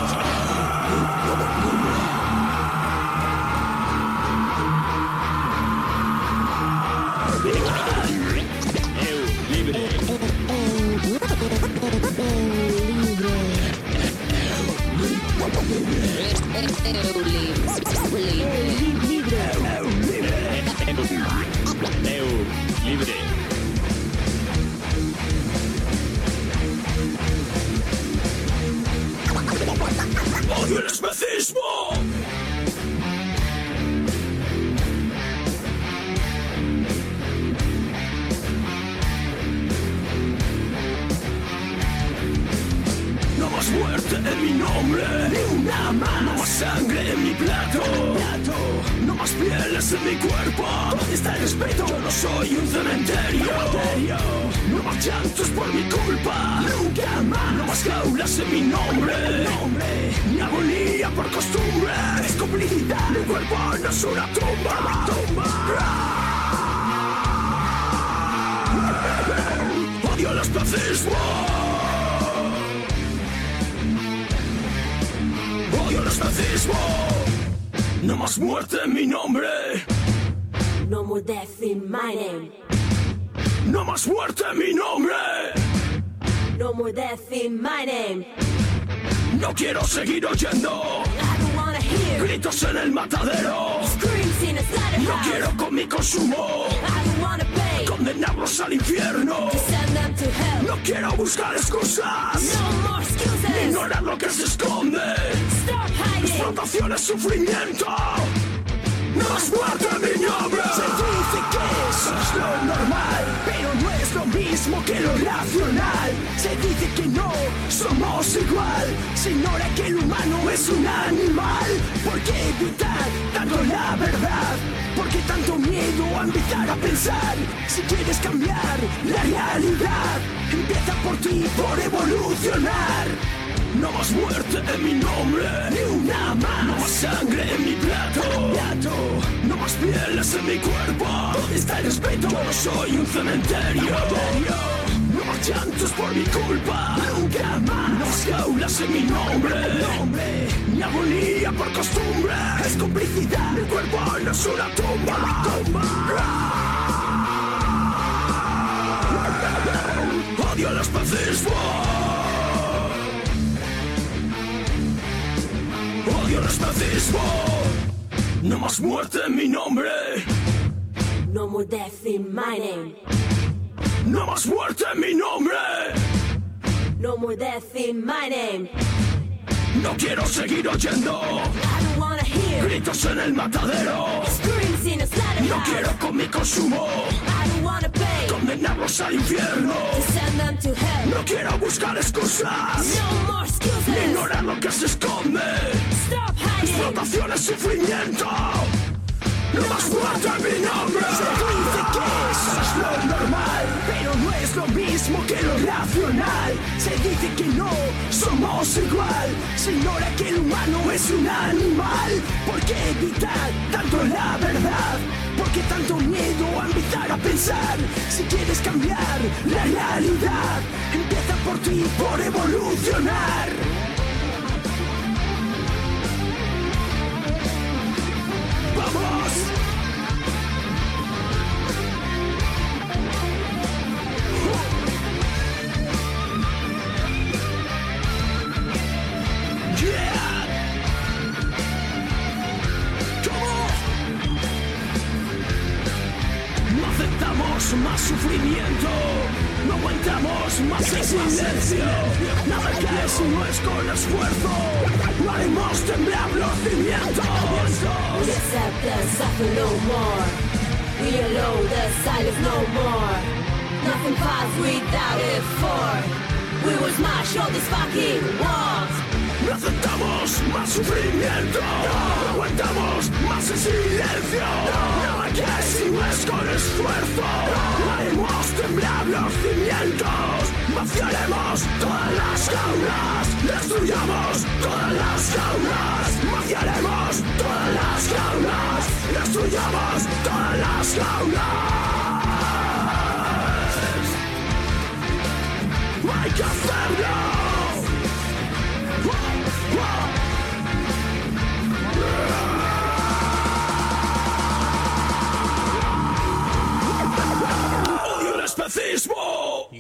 Soy un cementerio. No más llantos por mi culpa, nunca más. No más jaulas en mi nombre, ni agonía por costumbre. Es complicidad, mi cuerpo no es una tumba. Odio el especismo. Odio el especismo. No más muerte en mi nombre. No more death in my name. No más muerte en mi nombre. No more death in my name. No quiero seguir oyendo I don't wanna hear gritos en el matadero. screams in a slaughterhouse. No quiero con mi consumo I don't wanna pay condenarlos al infierno. to send them to hell. No quiero buscar excusas. No more excuses. Ignorar lo que se esconde. Stop hiding. Explotación es sufrimiento. No más muerte en mi nombre. Se dice que eso es lo normal, pero no es lo mismo que lo racional. Se dice que no somos igual. Se ignora que el humano es un animal. ¿Por qué evitar tanto la verdad? ¿Por qué tanto miedo a empezar a pensar? Si quieres cambiar la realidad, empieza por ti, por evolucionar. No más muerte en mi nombre, ni una más. No más sangre en mi. Más pieles en mi cuerpo. ¿Dónde está el respeto? Yo no soy un cementerio. No más llantos por mi culpa, nunca más. Más jaulas en mi nombre. Ni agonía por costumbre. Es complicidad, mi cuerpo no es una tumba. tumba. Odio el especismo. Odio el especismo. No más muerte en mi nombre. No more death in my name. No más muerte en mi nombre. No more death in my name. No quiero seguir oyendo I don't wanna hear gritos en el matadero. screams in a. No quiero con mi consumo I don't wanna pay condenarlos al infierno. to send them to hell. No quiero buscar excusas. No more excuses. Ignorar lo que se esconde. Explotación es sufrimiento. No más muerte en mi nombre. Se dice que eso es lo normal, pero no es lo mismo que lo racional. Se dice que no somos igual. Se ignora que el humano es un animal. ¿Por qué evitar tanto la verdad? ¿Por qué tanto miedo a empezar a pensar? Si quieres cambiar la realidad, empieza por ti, por evolucionar.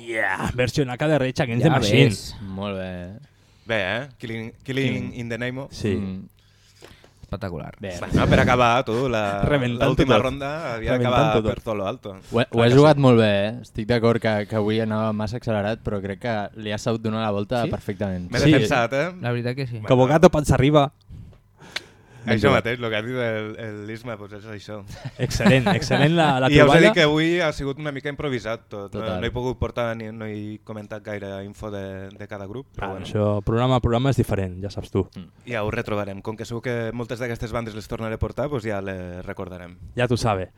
Yeah, versió naka de Rage Against Ja the Machine. ves. Molt bé. Bé, eh? Killing, killing in the name of... Sí. Mm. Espectacular. Bé, Bueno, per acabar, tu, l'última ronda havia d'acabar per tot lo alto. Ho, he- ho he jugat molt bé, eh? Estic d'acord que, que avui anava massa accelerat, però crec que li ha sabut donar la volta Sí? perfectament. M'he Sí. defensat, eh? La veritat que sí. Como gato panza arriba. Això mateix, el que ha dit l'Isma, doncs és això. Excel·lent, excel·lent la, la I ja us he troballa. dit que avui ha sigut una mica improvisat tot. No, Total. no he pogut portar ni no he comentat gaire info de, de cada grup, però Ah, bueno. això, programa a programa és diferent, ja saps tu. Ja ho retrobarem. Com que segur que moltes d'aquestes bandes les tornaré a portar, doncs ja les recordarem. Ja tu sabe.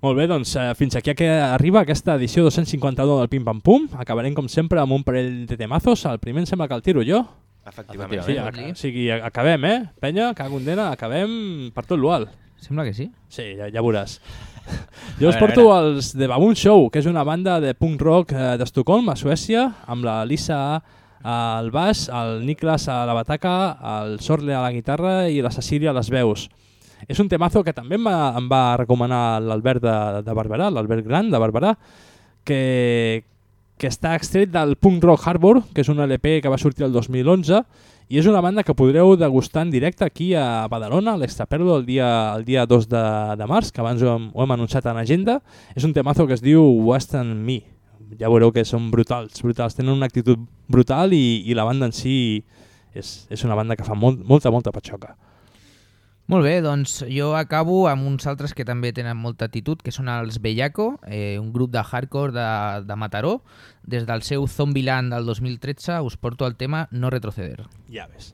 Molt bé, doncs eh, fins aquí que arriba aquesta edició 252 del Pim Pam Pum. Acabarem, com sempre, amb un parell de temazos. El primer em sembla que el tiro jo. Efectivament. Sí, ac o sigui, acabem, eh? Penya, cago en dena, acabem per tot l'ual. Sembla que sí. Sí, ja, ja veuràs. Jo us porto els The Baboon Show, que és una banda de punk rock eh, d'Estocolm, a Suècia, amb la Lisa al baix, el Niklas a la bataca, el Sorle a la guitarra i la Cecília a les veus. És un temazo que també em va, em va recomanar l'Albert de, de Barberà, l'Albert Gran de Barberà, que, que està extret del Punk Rock Harbor, que és un LP que va sortir el 2011, i és una banda que podreu degustar en directe aquí a Badalona, a l'Extraperlo, el dia, el dia 2 de, de març, que abans ho hem, ho hem anunciat en agenda. És un temazo que es diu Western Me. Ja veureu que són brutals, brutals. Tenen una actitud brutal i, i la banda en si és, és una banda que fa molt, molta, molta patxoca. Molt bé, doncs jo acabo amb uns altres que també tenen molta actitud, que són els Bellaco, eh, un grup de hardcore de, de Mataró. Des del seu Zombieland del 2013 us porto el tema No retroceder. Ja ves.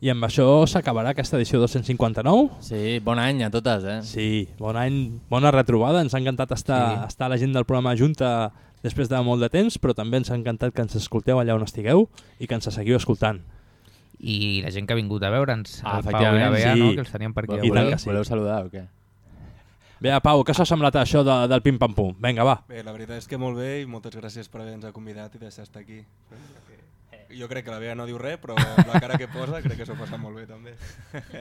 I amb això s'acabarà aquesta edició 259. Sí, bon any a totes, eh? Sí, bon any, bona retrobada. Ens ha encantat estar, Sí. sí. estar la gent del programa junta després de molt de temps, però també ens ha encantat que ens escolteu allà on estigueu i que ens seguiu escoltant. I la gent que ha vingut a veure'ns, Ah, el Pau i la Bea, sí. no? que els teníem per aquí. I tant que sí. Voleu saludar o què? Bé, Pau, què s'ha semblat això de, del pim-pam-pum? Vinga, va. Bé, la veritat és que molt bé i moltes gràcies per haver-nos convidat i deixar estar aquí. Jo crec que la Bea no diu res, però amb la cara que posa crec que s'ho passa molt bé també.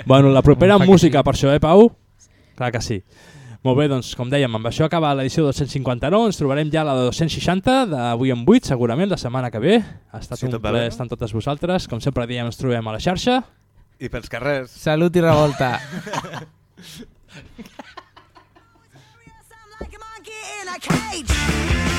Bueno, la propera música, sí. per això, eh, Pau? Clar que sí. Molt bé, doncs, com dèiem, amb això acaba l'edició 259, ens trobarem ja a la de 260, d'avui en 8, segurament, la setmana que ve. Ha estat Si un plaer bé, no? estar amb totes vosaltres. Com sempre diem, ens trobem a la xarxa. I pels carrers. Salut i revolta. in a cage.